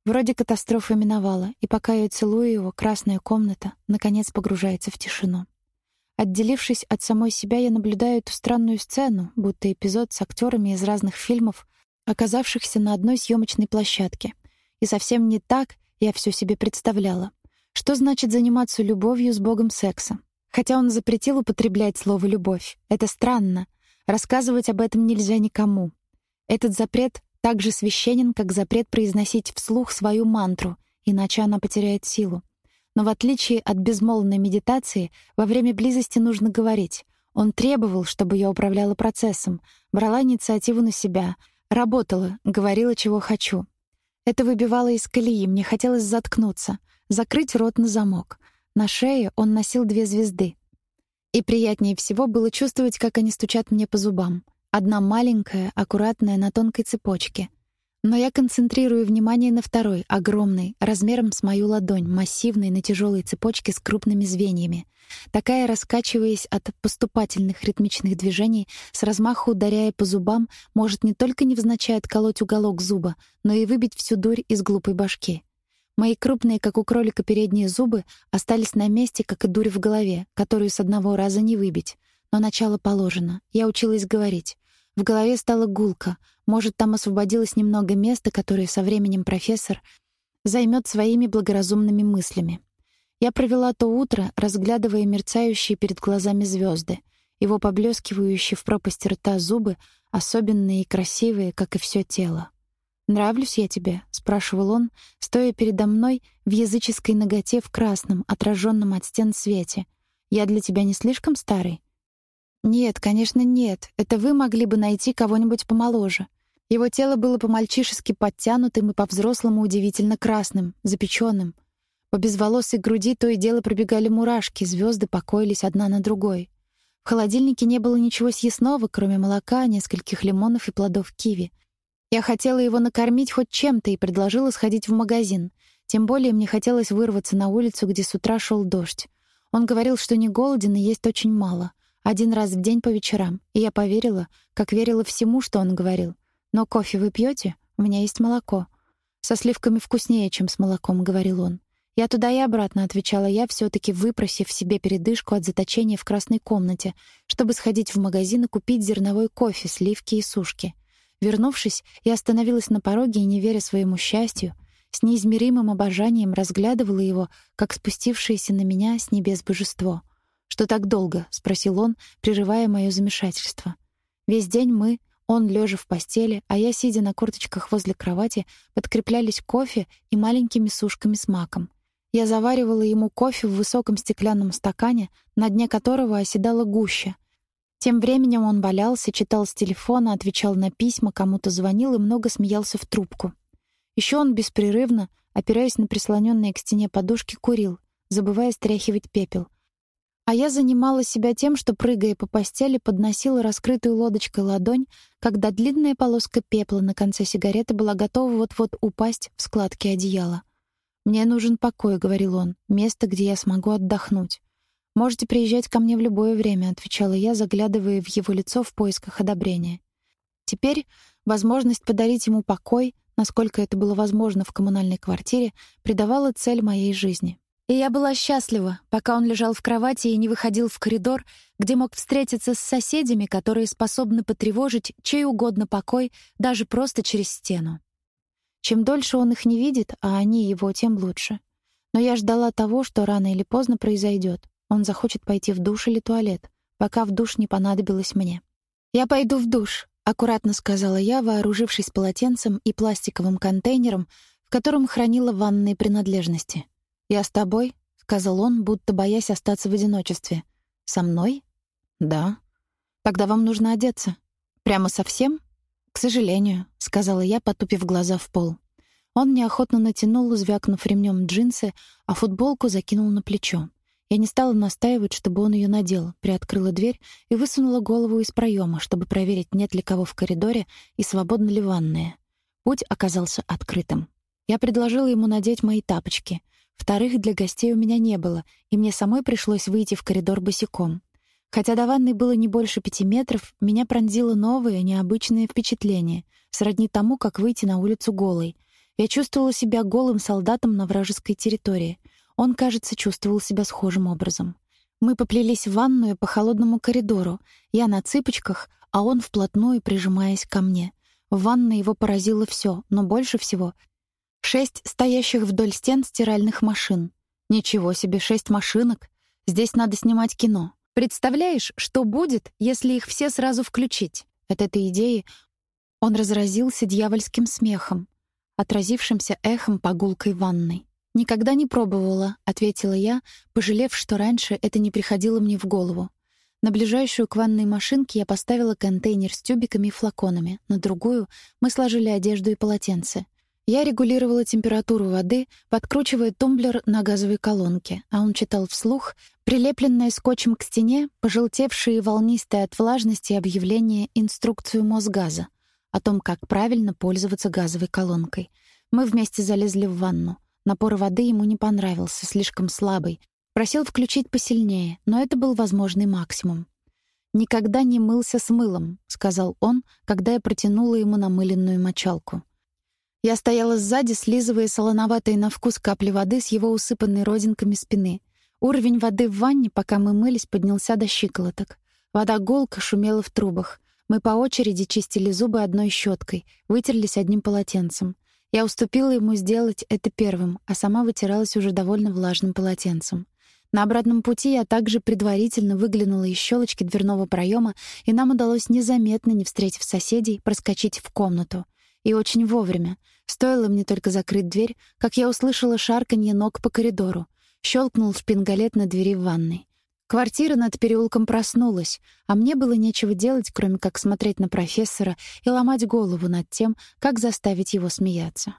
Вроде катастрофа миновала, и пока я целую его, красная комната наконец погружается в тишину. Отделившись от самой себя, я наблюдаю эту странную сцену, будто эпизод с актерами из разных фильмов, оказавшихся на одной съемочной площадке. И совсем не так я все себе представляла. Что значит заниматься любовью с богом секса? Хотя он запретил употреблять слово «любовь». Это странно. Рассказывать об этом нельзя никому. Этот запрет так же священен, как запрет произносить вслух свою мантру, иначе она потеряет силу. Но в отличие от безмолвной медитации, во время близости нужно говорить. Он требовал, чтобы я управляла процессом, брала инициативу на себя, работала, говорила, чего хочу. Это выбивало из колеи, мне хотелось заткнуться, закрыть рот на замок. На шее он носил две звезды. И приятнее всего было чувствовать, как они стучат мне по зубам. Одна маленькая, аккуратная, на тонкой цепочке. Но я концентрирую внимание на второй, огромной, размером с мою ладонь, массивной на тяжелой цепочке с крупными звеньями. Такая, раскачиваясь от поступательных ритмичных движений, с размаху ударяя по зубам, может не только невзначай отколоть уголок зуба, но и выбить всю дурь из глупой башки. Мои крупные, как у кролика, передние зубы остались на месте, как и дурь в голове, которую с одного раза не выбить. Но начало положено. Я училась говорить. В голове стало гулко. Может, там освободилось немного места, которое со временем профессор займет своими благоразумными мыслями. Я провела то утро, разглядывая мерцающие перед глазами звезды, его поблескивающие в пропасти рта зубы, особенные и красивые, как и все тело. «Нравлюсь я тебе?» — спрашивал он, стоя передо мной в языческой ноготе в красном, отраженном от стен свете. «Я для тебя не слишком старый?» Нет, конечно, нет. Это вы могли бы найти кого-нибудь помоложе. Его тело было по-мальчишески подтянутым и по-взрослому удивительно красным, запеченным. По безволосой груди то и дело пробегали мурашки, звезды покоились одна на другой. В холодильнике не было ничего съестного, кроме молока, нескольких лимонов и плодов киви. Я хотела его накормить хоть чем-то и предложила сходить в магазин. Тем более мне хотелось вырваться на улицу, где с утра шел дождь. Он говорил, что не голоден и есть очень мало. Один раз в день по вечерам. И я поверила, как верила всему, что он говорил. «Но кофе вы пьете? У меня есть молоко». «Со сливками вкуснее, чем с молоком», — говорил он. «Я туда и обратно», — отвечала я, все таки выпросив себе передышку от заточения в красной комнате, чтобы сходить в магазин и купить зерновой кофе, сливки и сушки. Вернувшись, я остановилась на пороге и, не веря своему счастью, с неизмеримым обожанием разглядывала его, как спустившееся на меня с небес божество. «Что так долго?» — спросил он, прерывая моё замешательство. Весь день мы, он лежа в постели, а я, сидя на корточках возле кровати, подкреплялись кофе и маленькими сушками с маком. Я заваривала ему кофе в высоком стеклянном стакане, на дне которого оседала гуща. Тем временем он валялся, читал с телефона, отвечал на письма, кому-то звонил и много смеялся в трубку. Еще он беспрерывно, опираясь на прислоненные к стене подушки, курил, забывая стряхивать пепел — а я занимала себя тем, что, прыгая по постели, подносила раскрытую лодочкой ладонь, когда длинная полоска пепла на конце сигареты была готова вот-вот упасть в складки одеяла. «Мне нужен покой», — говорил он, — «место, где я смогу отдохнуть». «Можете приезжать ко мне в любое время», — отвечала я, заглядывая в его лицо в поисках одобрения. Теперь возможность подарить ему покой, насколько это было возможно в коммунальной квартире, придавала цель моей жизни. И я была счастлива, пока он лежал в кровати и не выходил в коридор, где мог встретиться с соседями, которые способны потревожить чей угодно покой даже просто через стену. Чем дольше он их не видит, а они его, тем лучше. Но я ждала того, что рано или поздно произойдет. Он захочет пойти в душ или туалет, пока в душ не понадобилось мне. «Я пойду в душ», — аккуратно сказала я, вооружившись полотенцем и пластиковым контейнером, в котором хранила ванные принадлежности. «Я с тобой?» — сказал он, будто боясь остаться в одиночестве. «Со мной?» «Да». «Тогда вам нужно одеться». «Прямо совсем?» «К сожалению», — сказала я, потупив глаза в пол. Он неохотно натянул, звякнув ремнем джинсы, а футболку закинул на плечо. Я не стала настаивать, чтобы он ее надел, приоткрыла дверь и высунула голову из проема, чтобы проверить, нет ли кого в коридоре и свободна ли ванная. Путь оказался открытым. Я предложила ему надеть мои тапочки — Вторых для гостей у меня не было, и мне самой пришлось выйти в коридор босиком. Хотя до ванной было не больше пяти метров, меня пронзило новое, необычное впечатление, сродни тому, как выйти на улицу голой. Я чувствовала себя голым солдатом на вражеской территории. Он, кажется, чувствовал себя схожим образом. Мы поплелись в ванную по холодному коридору, я на цыпочках, а он вплотную прижимаясь ко мне. В ванной его поразило все, но больше всего Шесть стоящих вдоль стен стиральных машин. Ничего себе, шесть машинок. Здесь надо снимать кино. Представляешь, что будет, если их все сразу включить? От этой идеи он разразился дьявольским смехом, отразившимся эхом по гулкой ванной. «Никогда не пробовала», — ответила я, пожалев, что раньше это не приходило мне в голову. На ближайшую к ванной машинке я поставила контейнер с тюбиками и флаконами, на другую мы сложили одежду и полотенце — Я регулировала температуру воды, подкручивая тумблер на газовой колонке, а он читал вслух прилепленное скотчем к стене, пожелтевшие волнистые от влажности объявление инструкцию Мосгаза о том, как правильно пользоваться газовой колонкой. Мы вместе залезли в ванну. Напор воды ему не понравился, слишком слабый. Просил включить посильнее, но это был возможный максимум. «Никогда не мылся с мылом», — сказал он, когда я протянула ему намыленную мочалку. Я стояла сзади, слизывая солоноватые на вкус капли воды с его усыпанной родинками спины. Уровень воды в ванне, пока мы мылись, поднялся до щиколоток. Вода голко шумела в трубах. Мы по очереди чистили зубы одной щеткой, вытерлись одним полотенцем. Я уступила ему сделать это первым, а сама вытиралась уже довольно влажным полотенцем. На обратном пути я также предварительно выглянула из щелочки дверного проема, и нам удалось незаметно, не встретив соседей, проскочить в комнату — и очень вовремя. Стоило мне только закрыть дверь, как я услышала шарканье ног по коридору. Щелкнул шпингалет на двери в ванной. Квартира над переулком проснулась, а мне было нечего делать, кроме как смотреть на профессора и ломать голову над тем, как заставить его смеяться.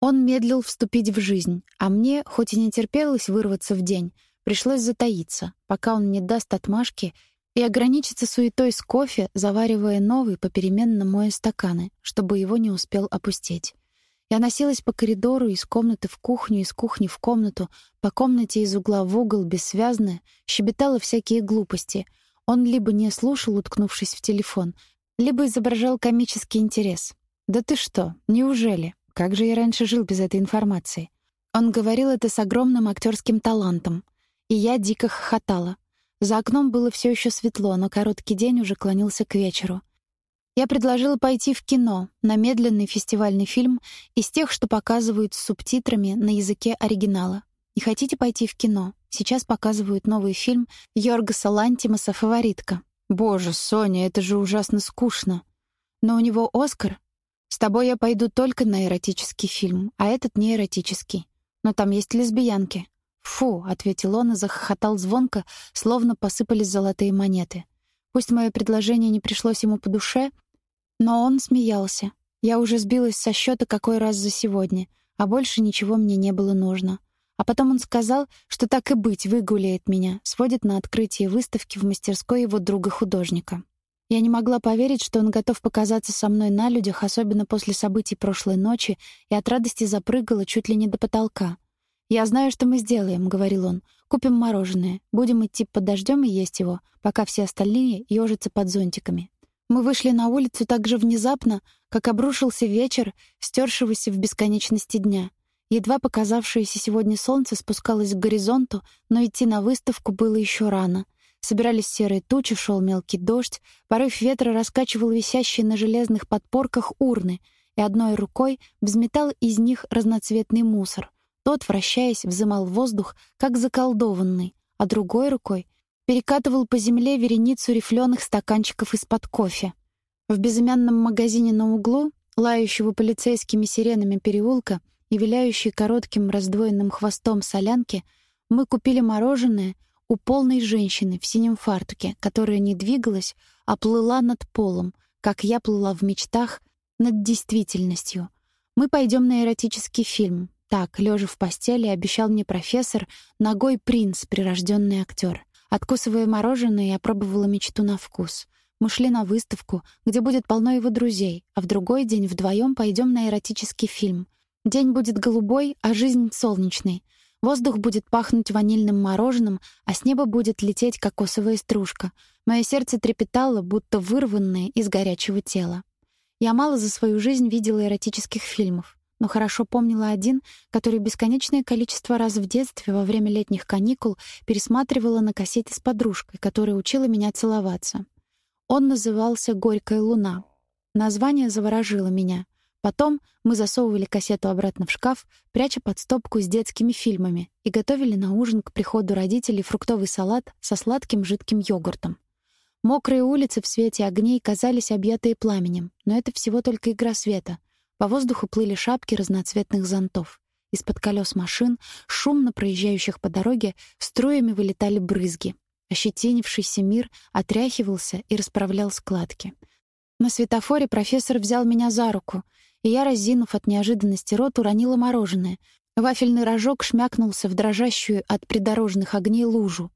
Он медлил вступить в жизнь, а мне, хоть и не терпелось вырваться в день, пришлось затаиться, пока он не даст отмашки и ограничиться суетой с кофе, заваривая новый, попеременно моя стаканы, чтобы его не успел опустить. Я носилась по коридору из комнаты в кухню, из кухни в комнату, по комнате из угла в угол, бессвязно, щебетала всякие глупости. Он либо не слушал, уткнувшись в телефон, либо изображал комический интерес. «Да ты что? Неужели? Как же я раньше жил без этой информации?» Он говорил это с огромным актерским талантом, и я дико хохотала. За окном было все еще светло, но короткий день уже клонился к вечеру. Я предложила пойти в кино, на медленный фестивальный фильм из тех, что показывают с субтитрами на языке оригинала. Не хотите пойти в кино? Сейчас показывают новый фильм Йоргаса Лантимаса «Фаворитка». Боже, Соня, это же ужасно скучно. Но у него Оскар. С тобой я пойду только на эротический фильм, а этот не эротический. Но там есть лесбиянки. «Фу», — ответил он и захохотал звонко, словно посыпались золотые монеты. Пусть мое предложение не пришлось ему по душе, но он смеялся. Я уже сбилась со счета какой раз за сегодня, а больше ничего мне не было нужно. А потом он сказал, что так и быть, выгуляет меня, сводит на открытие выставки в мастерской его друга-художника. Я не могла поверить, что он готов показаться со мной на людях, особенно после событий прошлой ночи, и от радости запрыгала чуть ли не до потолка. «Я знаю, что мы сделаем», — говорил он. «Купим мороженое. Будем идти под дождем и есть его, пока все остальные ёжатся под зонтиками». Мы вышли на улицу так же внезапно, как обрушился вечер, стершегося в бесконечности дня. Едва показавшееся сегодня солнце спускалось к горизонту, но идти на выставку было еще рано. Собирались серые тучи, шел мелкий дождь, порыв ветра раскачивал висящие на железных подпорках урны, и одной рукой взметал из них разноцветный мусор — тот, вращаясь, взымал воздух, как заколдованный, а другой рукой перекатывал по земле вереницу рифленых стаканчиков из-под кофе. В безымянном магазине на углу, лающего полицейскими сиренами переулка и виляющей коротким раздвоенным хвостом солянки, мы купили мороженое у полной женщины в синем фартуке, которая не двигалась, а плыла над полом, как я плыла в мечтах над действительностью. Мы пойдем на эротический фильм, так, лежа в постели, обещал мне профессор, ногой принц, прирожденный актер. Откусывая мороженое, я пробовала мечту на вкус. Мы шли на выставку, где будет полно его друзей, а в другой день вдвоем пойдем на эротический фильм. День будет голубой, а жизнь солнечной. Воздух будет пахнуть ванильным мороженым, а с неба будет лететь кокосовая стружка. Мое сердце трепетало, будто вырванное из горячего тела. Я мало за свою жизнь видела эротических фильмов но хорошо помнила один, который бесконечное количество раз в детстве во время летних каникул пересматривала на кассете с подружкой, которая учила меня целоваться. Он назывался «Горькая луна». Название заворожило меня. Потом мы засовывали кассету обратно в шкаф, пряча под стопку с детскими фильмами, и готовили на ужин к приходу родителей фруктовый салат со сладким жидким йогуртом. Мокрые улицы в свете огней казались объятые пламенем, но это всего только игра света — по воздуху плыли шапки разноцветных зонтов. Из-под колес машин, шумно проезжающих по дороге, струями вылетали брызги. Ощетинившийся мир отряхивался и расправлял складки. На светофоре профессор взял меня за руку, и я, разинув от неожиданности рот, уронила мороженое. Вафельный рожок шмякнулся в дрожащую от придорожных огней лужу.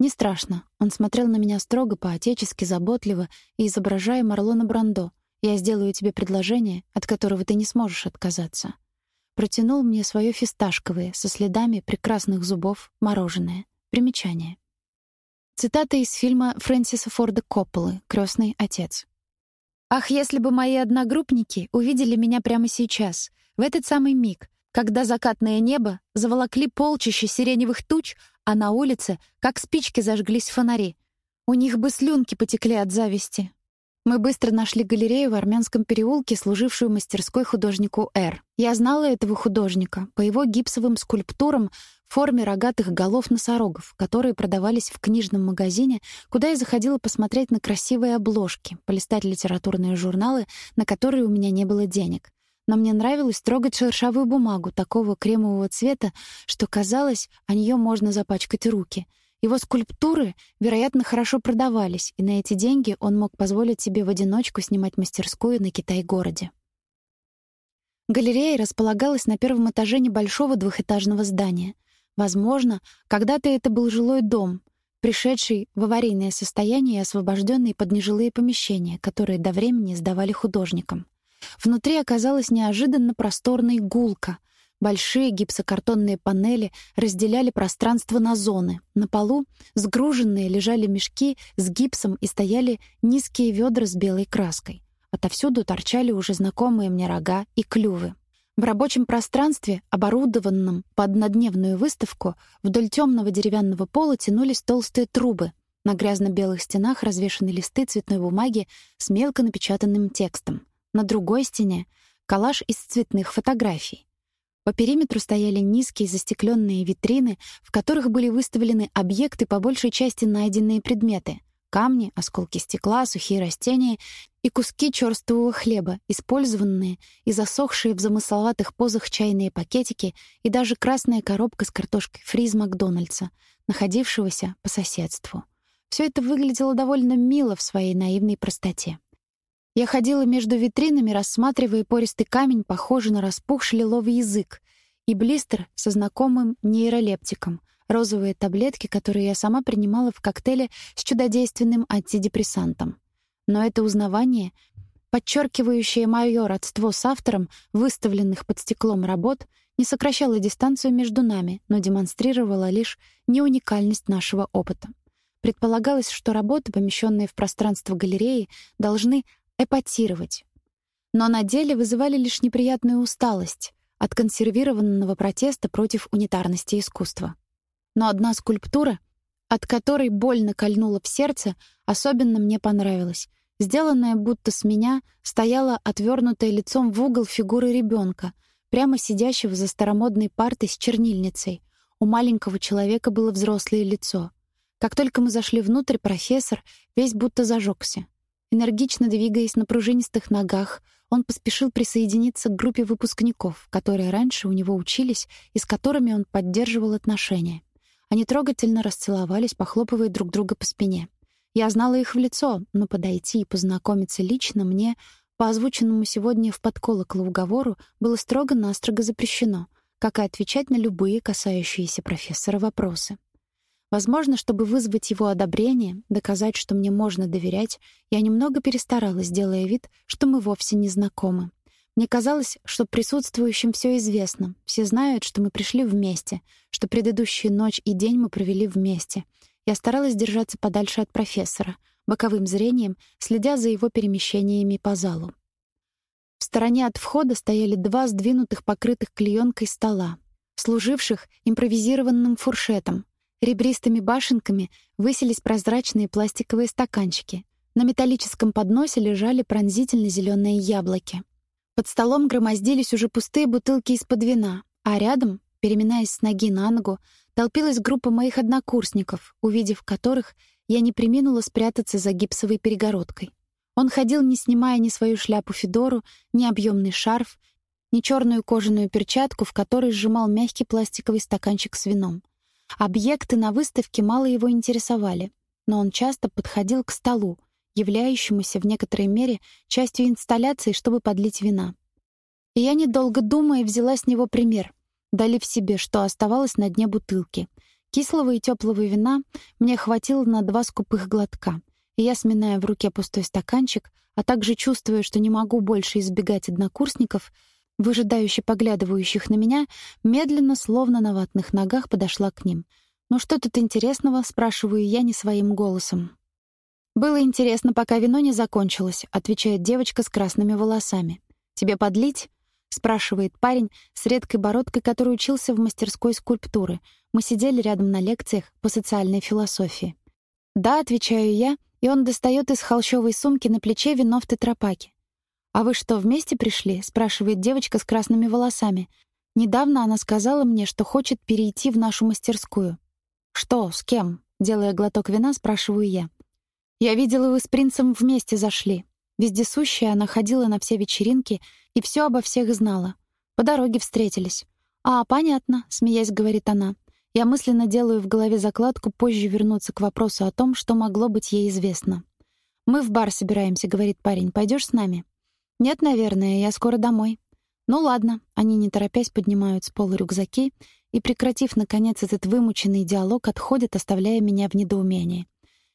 Не страшно. Он смотрел на меня строго, по-отечески, заботливо и изображая Марлона Брандо. Я сделаю тебе предложение, от которого ты не сможешь отказаться. Протянул мне свое фисташковое со следами прекрасных зубов мороженое. Примечание. Цитата из фильма Фрэнсиса Форда Копполы «Крестный отец». Ах, если бы мои одногруппники увидели меня прямо сейчас, в этот самый миг, когда закатное небо заволокли полчища сиреневых туч, а на улице, как спички, зажглись фонари. У них бы слюнки потекли от зависти. Мы быстро нашли галерею в Армянском переулке, служившую мастерской художнику Р. Я знала этого художника по его гипсовым скульптурам в форме рогатых голов носорогов, которые продавались в книжном магазине, куда я заходила посмотреть на красивые обложки, полистать литературные журналы, на которые у меня не было денег но мне нравилось трогать шершавую бумагу такого кремового цвета, что казалось, о нее можно запачкать руки. Его скульптуры, вероятно, хорошо продавались, и на эти деньги он мог позволить себе в одиночку снимать мастерскую на Китай-городе. Галерея располагалась на первом этаже небольшого двухэтажного здания. Возможно, когда-то это был жилой дом, пришедший в аварийное состояние и освобожденный под нежилые помещения, которые до времени сдавали художникам. Внутри оказалась неожиданно просторной гулка. Большие гипсокартонные панели разделяли пространство на зоны. На полу сгруженные лежали мешки с гипсом и стояли низкие ведра с белой краской. Отовсюду торчали уже знакомые мне рога и клювы. В рабочем пространстве, оборудованном под однодневную выставку, вдоль темного деревянного пола тянулись толстые трубы. На грязно-белых стенах развешаны листы цветной бумаги с мелко напечатанным текстом. На другой стене — коллаж из цветных фотографий. По периметру стояли низкие застекленные витрины, в которых были выставлены объекты, по большей части найденные предметы — камни, осколки стекла, сухие растения и куски черствого хлеба, использованные и засохшие в замысловатых позах чайные пакетики и даже красная коробка с картошкой фри из Макдональдса, находившегося по соседству. Все это выглядело довольно мило в своей наивной простоте. Я ходила между витринами, рассматривая пористый камень, похожий на распухший лиловый язык, и блистер со знакомым нейролептиком, розовые таблетки, которые я сама принимала в коктейле с чудодейственным антидепрессантом. Но это узнавание, подчеркивающее моё родство с автором выставленных под стеклом работ, не сокращало дистанцию между нами, но демонстрировало лишь неуникальность нашего опыта. Предполагалось, что работы, помещенные в пространство галереи, должны эпатировать. Но на деле вызывали лишь неприятную усталость от консервированного протеста против унитарности искусства. Но одна скульптура, от которой больно кольнуло в сердце, особенно мне понравилась. Сделанная будто с меня, стояла отвернутая лицом в угол фигуры ребенка, прямо сидящего за старомодной партой с чернильницей. У маленького человека было взрослое лицо. Как только мы зашли внутрь, профессор весь будто зажегся. Энергично двигаясь на пружинистых ногах, он поспешил присоединиться к группе выпускников, которые раньше у него учились и с которыми он поддерживал отношения. Они трогательно расцеловались, похлопывая друг друга по спине. Я знала их в лицо, но подойти и познакомиться лично мне по озвученному сегодня в подколокол уговору было строго-настрого запрещено, как и отвечать на любые касающиеся профессора вопросы. Возможно, чтобы вызвать его одобрение, доказать, что мне можно доверять, я немного перестаралась, делая вид, что мы вовсе не знакомы. Мне казалось, что присутствующим все известно. Все знают, что мы пришли вместе, что предыдущую ночь и день мы провели вместе. Я старалась держаться подальше от профессора, боковым зрением, следя за его перемещениями по залу. В стороне от входа стояли два сдвинутых покрытых клеенкой стола, служивших импровизированным фуршетом, Ребристыми башенками высились прозрачные пластиковые стаканчики. На металлическом подносе лежали пронзительно зеленые яблоки. Под столом громоздились уже пустые бутылки из-под вина, а рядом, переминаясь с ноги на ногу, толпилась группа моих однокурсников, увидев которых, я не преминула спрятаться за гипсовой перегородкой. Он ходил, не снимая ни свою шляпу-федору, ни объемный шарф, ни черную кожаную перчатку, в которой сжимал мягкий пластиковый стаканчик с вином. Объекты на выставке мало его интересовали, но он часто подходил к столу, являющемуся в некоторой мере частью инсталляции, чтобы подлить вина. И я, недолго думая, взяла с него пример, долив себе, что оставалось на дне бутылки. Кислого и теплого вина мне хватило на два скупых глотка, и я, сминая в руке пустой стаканчик, а также чувствуя, что не могу больше избегать однокурсников, выжидающе поглядывающих на меня, медленно, словно на ватных ногах, подошла к ним. «Ну что тут интересного?» — спрашиваю я не своим голосом. «Было интересно, пока вино не закончилось», — отвечает девочка с красными волосами. «Тебе подлить?» — спрашивает парень с редкой бородкой, который учился в мастерской скульптуры. Мы сидели рядом на лекциях по социальной философии. «Да», — отвечаю я, и он достает из холщовой сумки на плече вино в тетрапаке. «А вы что, вместе пришли?» — спрашивает девочка с красными волосами. Недавно она сказала мне, что хочет перейти в нашу мастерскую. «Что, с кем?» — делая глоток вина, спрашиваю я. «Я видела, вы с принцем вместе зашли». Вездесущая она ходила на все вечеринки и все обо всех знала. По дороге встретились. «А, понятно», — смеясь говорит она. Я мысленно делаю в голове закладку позже вернуться к вопросу о том, что могло быть ей известно. «Мы в бар собираемся», — говорит парень. Пойдешь с нами?» «Нет, наверное, я скоро домой». «Ну ладно». Они, не торопясь, поднимают с пола рюкзаки и, прекратив, наконец, этот вымученный диалог, отходят, оставляя меня в недоумении.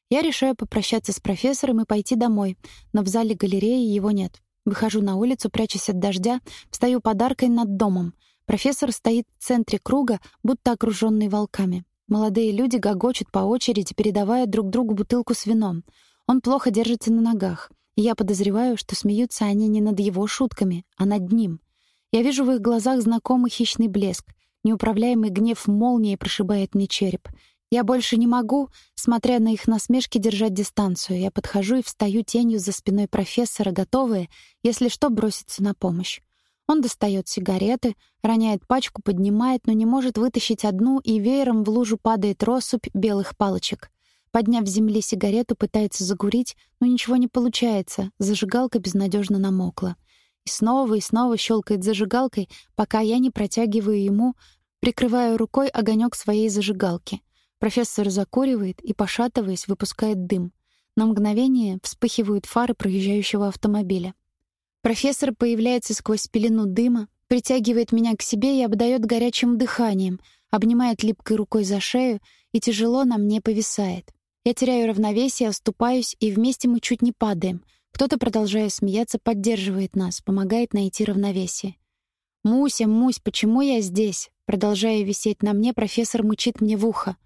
Я решаю попрощаться с профессором и пойти домой, но в зале галереи его нет. Выхожу на улицу, прячусь от дождя, встаю подаркой над домом. Профессор стоит в центре круга, будто окружённый волками. Молодые люди гогочут по очереди, передавая друг другу бутылку с вином. Он плохо держится на ногах я подозреваю, что смеются они не над его шутками, а над ним. Я вижу в их глазах знакомый хищный блеск. Неуправляемый гнев молнией прошибает мне череп. Я больше не могу, смотря на их насмешки, держать дистанцию. Я подхожу и встаю тенью за спиной профессора, готовая, если что, броситься на помощь. Он достает сигареты, роняет пачку, поднимает, но не может вытащить одну, и веером в лужу падает россыпь белых палочек. Подняв с земли сигарету, пытается загурить, но ничего не получается. Зажигалка безнадежно намокла. И снова и снова щелкает зажигалкой, пока я не протягиваю ему, прикрывая рукой огонек своей зажигалки. Профессор закуривает и, пошатываясь, выпускает дым. На мгновение вспыхивают фары проезжающего автомобиля. Профессор появляется сквозь пелену дыма, притягивает меня к себе и обдает горячим дыханием, обнимает липкой рукой за шею и тяжело на мне повисает. Я теряю равновесие, оступаюсь, и вместе мы чуть не падаем. Кто-то, продолжая смеяться, поддерживает нас, помогает найти равновесие. «Муся, Мусь, почему я здесь?» Продолжая висеть на мне, профессор мучит мне в ухо.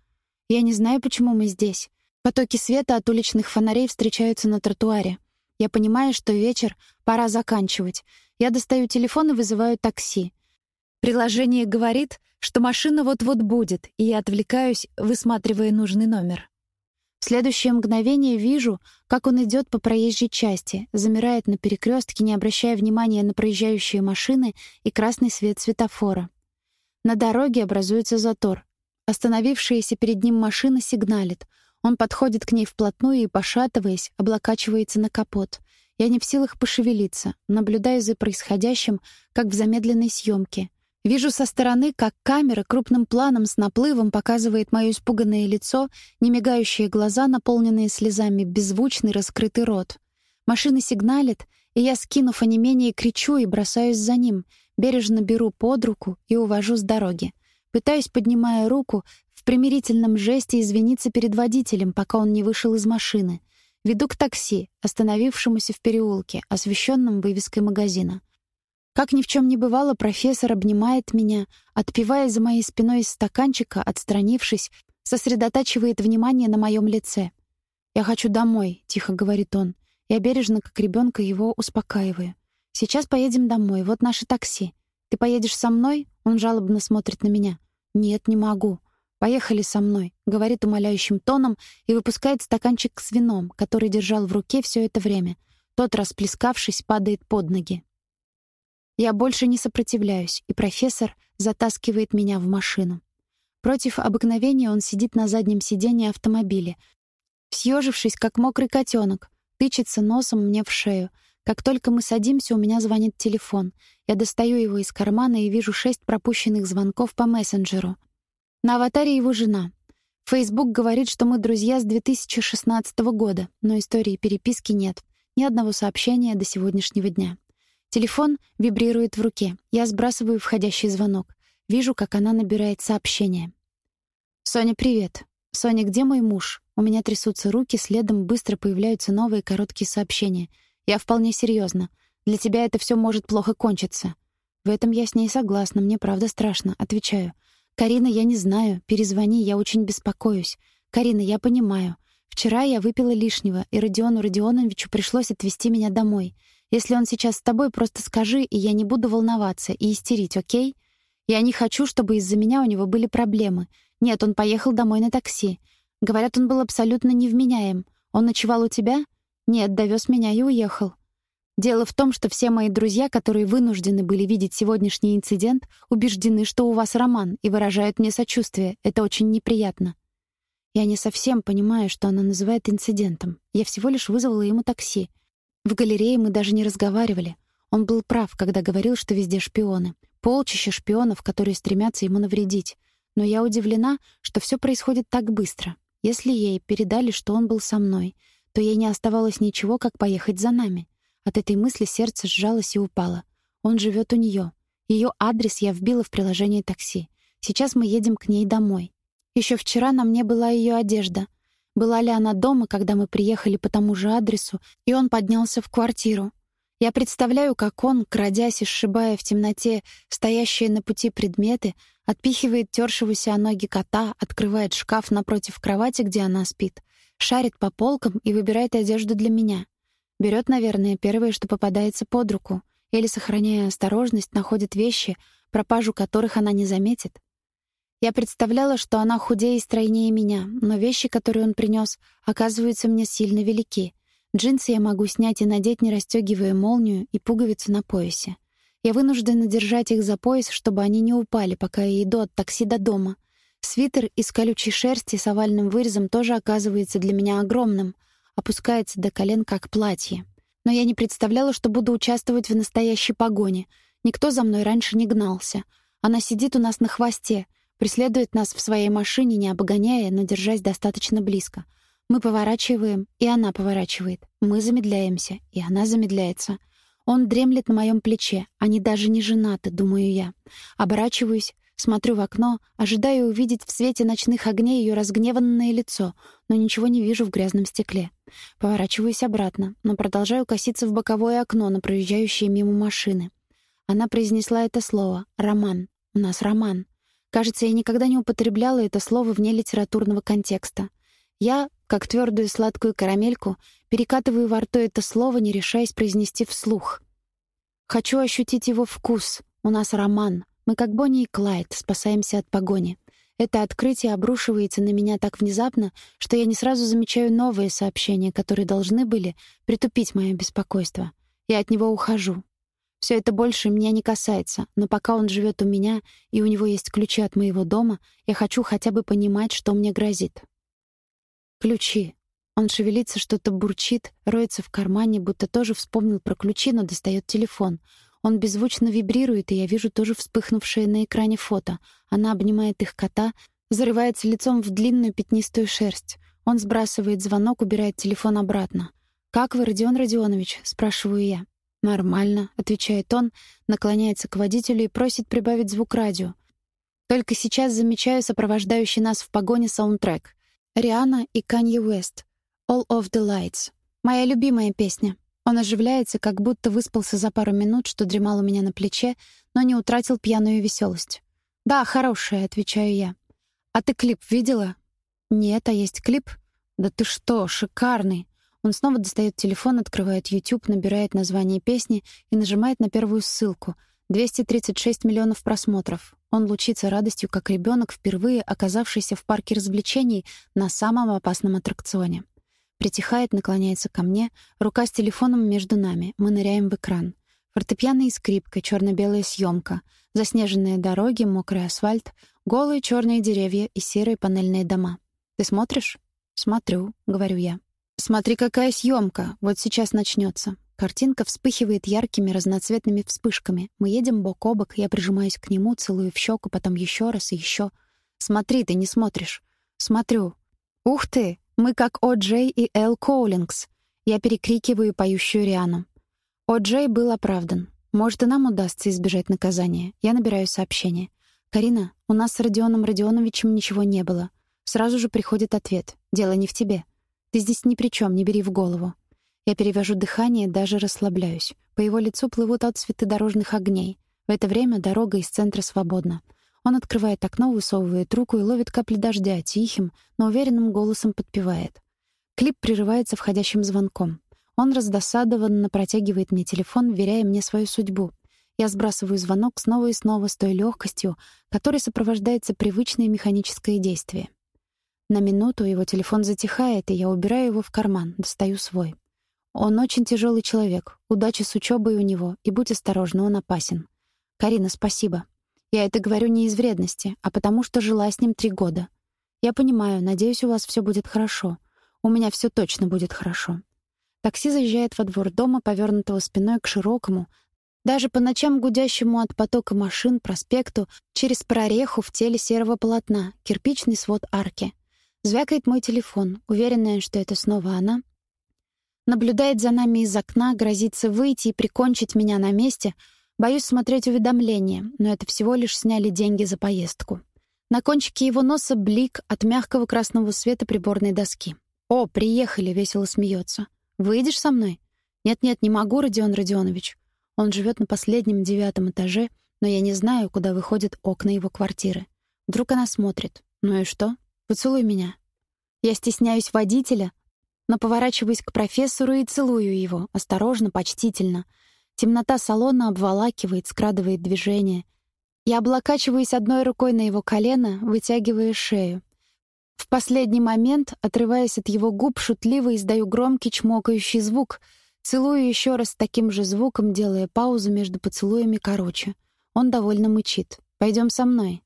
«Я не знаю, почему мы здесь. Потоки света от уличных фонарей встречаются на тротуаре. Я понимаю, что вечер, пора заканчивать. Я достаю телефон и вызываю такси. Приложение говорит, что машина вот-вот будет, и я отвлекаюсь, высматривая нужный номер. В следующее мгновение вижу, как он идет по проезжей части, замирает на перекрестке, не обращая внимания на проезжающие машины и красный свет светофора. На дороге образуется затор. Остановившаяся перед ним машина сигналит. Он подходит к ней вплотную и, пошатываясь, облокачивается на капот. Я не в силах пошевелиться, наблюдая за происходящим, как в замедленной съемке. Вижу со стороны, как камера крупным планом с наплывом показывает моё испуганное лицо, немигающие глаза, наполненные слезами, беззвучный раскрытый рот. Машина сигналит, и я, скинув онемение, кричу и бросаюсь за ним, бережно беру под руку и увожу с дороги. Пытаюсь, поднимая руку, в примирительном жесте извиниться перед водителем, пока он не вышел из машины. Веду к такси, остановившемуся в переулке, освещенном вывеской магазина. Как ни в чем не бывало, профессор обнимает меня, отпивая за моей спиной из стаканчика, отстранившись, сосредотачивает внимание на моем лице. «Я хочу домой», — тихо говорит он. Я бережно, как ребенка, его успокаиваю. «Сейчас поедем домой, вот наше такси. Ты поедешь со мной?» Он жалобно смотрит на меня. «Нет, не могу. Поехали со мной», — говорит умоляющим тоном и выпускает стаканчик с вином, который держал в руке все это время. Тот, расплескавшись, падает под ноги. Я больше не сопротивляюсь, и профессор затаскивает меня в машину. Против обыкновения он сидит на заднем сиденье автомобиля, съежившись, как мокрый котенок, тычется носом мне в шею. Как только мы садимся, у меня звонит телефон. Я достаю его из кармана и вижу шесть пропущенных звонков по мессенджеру. На аватаре его жена. Facebook говорит, что мы друзья с 2016 года, но истории переписки нет. Ни одного сообщения до сегодняшнего дня. Телефон вибрирует в руке. Я сбрасываю входящий звонок. Вижу, как она набирает сообщение. «Соня, привет. Соня, где мой муж?» У меня трясутся руки, следом быстро появляются новые короткие сообщения. Я вполне серьезно. Для тебя это все может плохо кончиться. В этом я с ней согласна, мне правда страшно. Отвечаю. Карина, я не знаю. Перезвони, я очень беспокоюсь. Карина, я понимаю. Вчера я выпила лишнего, и Родиону Родионовичу пришлось отвезти меня домой. Если он сейчас с тобой, просто скажи, и я не буду волноваться и истерить, о'кей? Я не хочу, чтобы из-за меня у него были проблемы. Нет, он поехал домой на такси. Говорят, он был абсолютно невменяем. Он ночевал у тебя? Нет, довез меня и уехал. Дело в том, что все мои друзья, которые вынуждены были видеть сегодняшний инцидент, убеждены, что у вас роман, и выражают мне сочувствие. Это очень неприятно. Я не совсем понимаю, что она называет инцидентом. Я всего лишь вызвала ему такси. В галерее мы даже не разговаривали. Он был прав, когда говорил, что везде шпионы. Полчища шпионов, которые стремятся ему навредить. Но я удивлена, что все происходит так быстро. Если ей передали, что он был со мной, то ей не оставалось ничего, как поехать за нами. От этой мысли сердце сжалось и упало. Он живет у нее. Ее адрес я вбила в приложение такси. Сейчас мы едем к ней домой. Еще вчера на мне была ее одежда. Была ли она дома, когда мы приехали по тому же адресу, и он поднялся в квартиру? Я представляю, как он, крадясь и сшибая в темноте стоящие на пути предметы, отпихивает тершегося о ноги кота, открывает шкаф напротив кровати, где она спит, шарит по полкам и выбирает одежду для меня. Берет, наверное, первое, что попадается под руку, или, сохраняя осторожность, находит вещи, пропажу которых она не заметит. Я представляла, что она худее и стройнее меня, но вещи, которые он принес, оказываются мне сильно велики. Джинсы я могу снять и надеть, не расстегивая молнию и пуговицу на поясе. Я вынуждена держать их за пояс, чтобы они не упали, пока я иду от такси до дома. Свитер из колючей шерсти с овальным вырезом тоже оказывается для меня огромным, опускается до колен как платье. Но я не представляла, что буду участвовать в настоящей погоне. Никто за мной раньше не гнался. Она сидит у нас на хвосте — преследует нас в своей машине, не обгоняя, но держась достаточно близко. Мы поворачиваем, и она поворачивает. Мы замедляемся, и она замедляется. Он дремлет на моем плече. Они даже не женаты, думаю я. Оборачиваюсь, смотрю в окно, ожидаю увидеть в свете ночных огней ее разгневанное лицо, но ничего не вижу в грязном стекле. Поворачиваюсь обратно, но продолжаю коситься в боковое окно на проезжающие мимо машины. Она произнесла это слово «роман». У нас роман. Кажется, я никогда не употребляла это слово вне литературного контекста. Я, как твердую сладкую карамельку, перекатываю во рту это слово, не решаясь произнести вслух. Хочу ощутить его вкус. У нас роман. Мы как Бонни и Клайд, спасаемся от погони. Это открытие обрушивается на меня так внезапно, что я не сразу замечаю новые сообщения, которые должны были притупить мое беспокойство. Я от него ухожу. Все это больше меня не касается, но пока он живет у меня и у него есть ключи от моего дома, я хочу хотя бы понимать, что мне грозит. Ключи. Он шевелится, что-то бурчит, роется в кармане, будто тоже вспомнил про ключи, но достает телефон. Он беззвучно вибрирует, и я вижу тоже вспыхнувшее на экране фото. Она обнимает их кота, зарывается лицом в длинную пятнистую шерсть. Он сбрасывает звонок, убирает телефон обратно. «Как вы, Родион Родионович?» — спрашиваю я. «Нормально», — отвечает он, наклоняется к водителю и просит прибавить звук радио. Только сейчас замечаю сопровождающий нас в погоне саундтрек. Риана и Канье Уэст. «All of the Lights». Моя любимая песня. Он оживляется, как будто выспался за пару минут, что дремал у меня на плече, но не утратил пьяную веселость. «Да, хорошая», — отвечаю я. «А ты клип видела?» «Нет, а есть клип?» «Да ты что, шикарный!» Он снова достает телефон, открывает YouTube, набирает название песни и нажимает на первую ссылку. 236 миллионов просмотров. Он лучится радостью, как ребенок, впервые оказавшийся в парке развлечений на самом опасном аттракционе. Притихает, наклоняется ко мне, рука с телефоном между нами. Мы ныряем в экран. Фортепиано и скрипка, черно белая съемка, заснеженные дороги, мокрый асфальт, голые черные деревья и серые панельные дома. Ты смотришь? Смотрю, говорю я. Смотри, какая съемка! Вот сейчас начнется. Картинка вспыхивает яркими разноцветными вспышками. Мы едем бок о бок, я прижимаюсь к нему, целую в щеку, потом еще раз и еще. Смотри, ты не смотришь. Смотрю. Ух ты! Мы как О. Джей и Эл Коулингс. Я перекрикиваю поющую Риану. О. Джей был оправдан. Может, и нам удастся избежать наказания. Я набираю сообщение. «Карина, у нас с Родионом Родионовичем ничего не было». Сразу же приходит ответ. «Дело не в тебе. Ты здесь ни при чем, не бери в голову». Я перевожу дыхание, даже расслабляюсь. По его лицу плывут отцветы дорожных огней. В это время дорога из центра свободна. Он открывает окно, высовывает руку и ловит капли дождя, тихим, но уверенным голосом подпевает. Клип прерывается входящим звонком. Он раздосадованно протягивает мне телефон, веряя мне свою судьбу. Я сбрасываю звонок снова и снова с той легкостью, которой сопровождается привычное механическое действие. На минуту его телефон затихает, и я убираю его в карман, достаю свой. Он очень тяжелый человек. Удачи с учебой у него, и будь осторожна, он опасен. Карина, спасибо. Я это говорю не из вредности, а потому что жила с ним три года. Я понимаю, надеюсь, у вас все будет хорошо. У меня все точно будет хорошо. Такси заезжает во двор дома, повернутого спиной к широкому, даже по ночам гудящему от потока машин проспекту через прореху в теле серого полотна, кирпичный свод арки. Звякает мой телефон, уверенная, что это снова она. Наблюдает за нами из окна, грозится выйти и прикончить меня на месте. Боюсь смотреть уведомления, но это всего лишь сняли деньги за поездку. На кончике его носа блик от мягкого красного света приборной доски. «О, приехали!» — весело смеется. «Выйдешь со мной?» «Нет-нет, не могу, Родион Родионович». Он живет на последнем девятом этаже, но я не знаю, куда выходят окна его квартиры. Вдруг она смотрит. «Ну и что? Поцелуй меня». Я стесняюсь водителя, но поворачиваюсь к профессору и целую его, осторожно, почтительно. Темнота салона обволакивает, скрадывает движение. Я облокачиваюсь одной рукой на его колено, вытягивая шею. В последний момент, отрываясь от его губ, шутливо издаю громкий чмокающий звук, целую еще раз таким же звуком, делая паузу между поцелуями короче. Он довольно мычит. Пойдем со мной.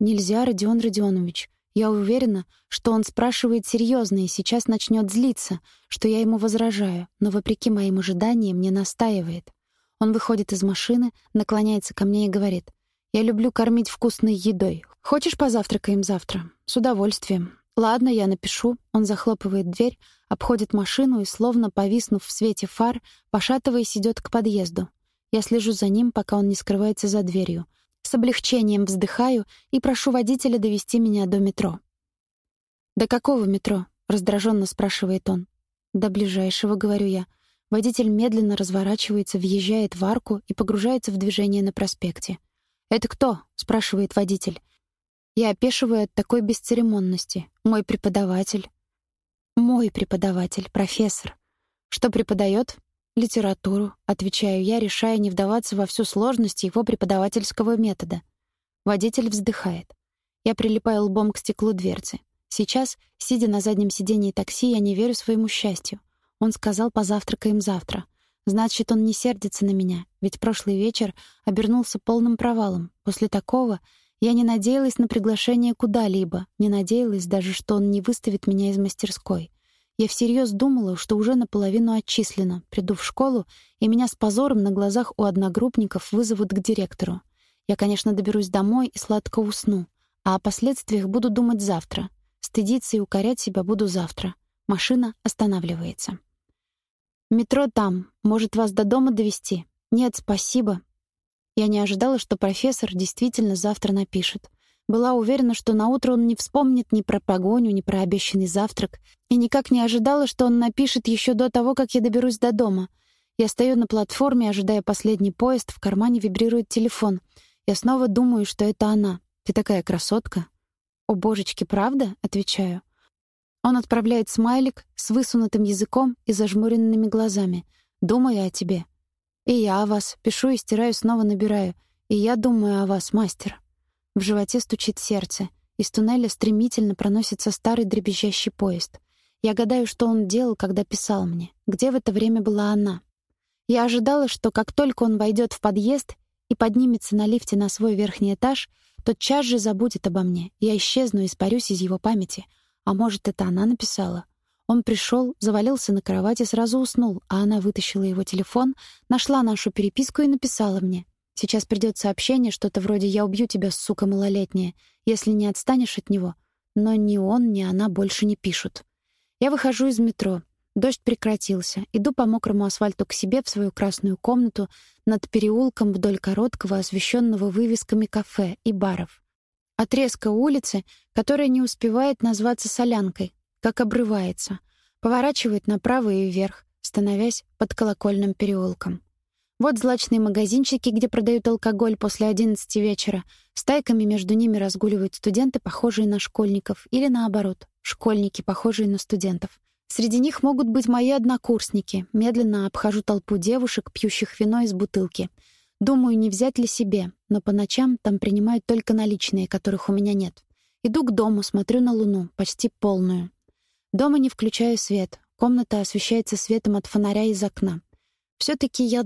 Нельзя, Родион Родионович. Я уверена, что он спрашивает серьезно и сейчас начнет злиться, что я ему возражаю, но вопреки моим ожиданиям не настаивает. Он выходит из машины, наклоняется ко мне и говорит: "Я люблю кормить вкусной едой. Хочешь позавтракаем завтра? С удовольствием. Ладно, я напишу. Он захлопывает дверь, обходит машину и словно повиснув в свете фар, пошатываясь, идет к подъезду. Я слежу за ним, пока он не скрывается за дверью. С облегчением вздыхаю и прошу водителя довести меня до метро. «До какого метро?» — раздраженно спрашивает он. «До ближайшего», — говорю я. Водитель медленно разворачивается, въезжает в арку и погружается в движение на проспекте. «Это кто?» — спрашивает водитель. Я опешиваю от такой бесцеремонности. Мой преподаватель. Мой преподаватель, профессор. Что преподает? Литературу, отвечаю я, решая не вдаваться во всю сложность его преподавательского метода. Водитель вздыхает. Я прилипаю лбом к стеклу дверцы. Сейчас, сидя на заднем сидении такси, я не верю своему счастью. Он сказал, позавтракаем завтра. Значит, он не сердится на меня, ведь прошлый вечер обернулся полным провалом. После такого я не надеялась на приглашение куда-либо, не надеялась даже, что он не выставит меня из мастерской. Я всерьез думала, что уже наполовину отчислена, приду в школу, и меня с позором на глазах у одногруппников вызовут к директору. Я, конечно, доберусь домой и сладко усну, а о последствиях буду думать завтра. Стыдиться и укорять себя буду завтра. Машина останавливается. «Метро там. Может, вас до дома довести? «Нет, спасибо. Я не ожидала, что профессор действительно завтра напишет. Была уверена, что на утро он не вспомнит ни про погоню, ни про обещанный завтрак, и никак не ожидала, что он напишет еще до того, как я доберусь до дома. Я стою на платформе, ожидая последний поезд, в кармане вибрирует телефон. Я снова думаю, что это она. Ты такая красотка. О, божечки, правда? отвечаю. Он отправляет смайлик с высунутым языком и зажмуренными глазами. Думаю о тебе. И я о вас. Пишу и стираю, снова набираю. И я думаю о вас, мастер. В животе стучит сердце. Из туннеля стремительно проносится старый дребезжащий поезд. Я гадаю, что он делал, когда писал мне. Где в это время была она? Я ожидала, что как только он войдет в подъезд и поднимется на лифте на свой верхний этаж, тот час же забудет обо мне. Я исчезну и испарюсь из его памяти. А может, это она написала? Он пришел, завалился на кровати, сразу уснул, а она вытащила его телефон, нашла нашу переписку и написала мне. «Сейчас придет сообщение, что-то вроде «Я убью тебя, сука малолетняя», если не отстанешь от него». Но ни он, ни она больше не пишут. Я выхожу из метро. Дождь прекратился. Иду по мокрому асфальту к себе в свою красную комнату над переулком вдоль короткого, освещенного вывесками кафе и баров. Отрезка улицы, которая не успевает назваться солянкой, как обрывается, поворачивает направо и вверх, становясь под колокольным переулком. Вот злачные магазинчики, где продают алкоголь после 11 вечера. Стайками между ними разгуливают студенты, похожие на школьников, или наоборот, школьники, похожие на студентов. Среди них могут быть мои однокурсники. Медленно обхожу толпу девушек, пьющих вино из бутылки. Думаю, не взять ли себе, но по ночам там принимают только наличные, которых у меня нет. Иду к дому, смотрю на луну, почти полную. Дома не включаю свет. Комната освещается светом от фонаря из окна. все таки я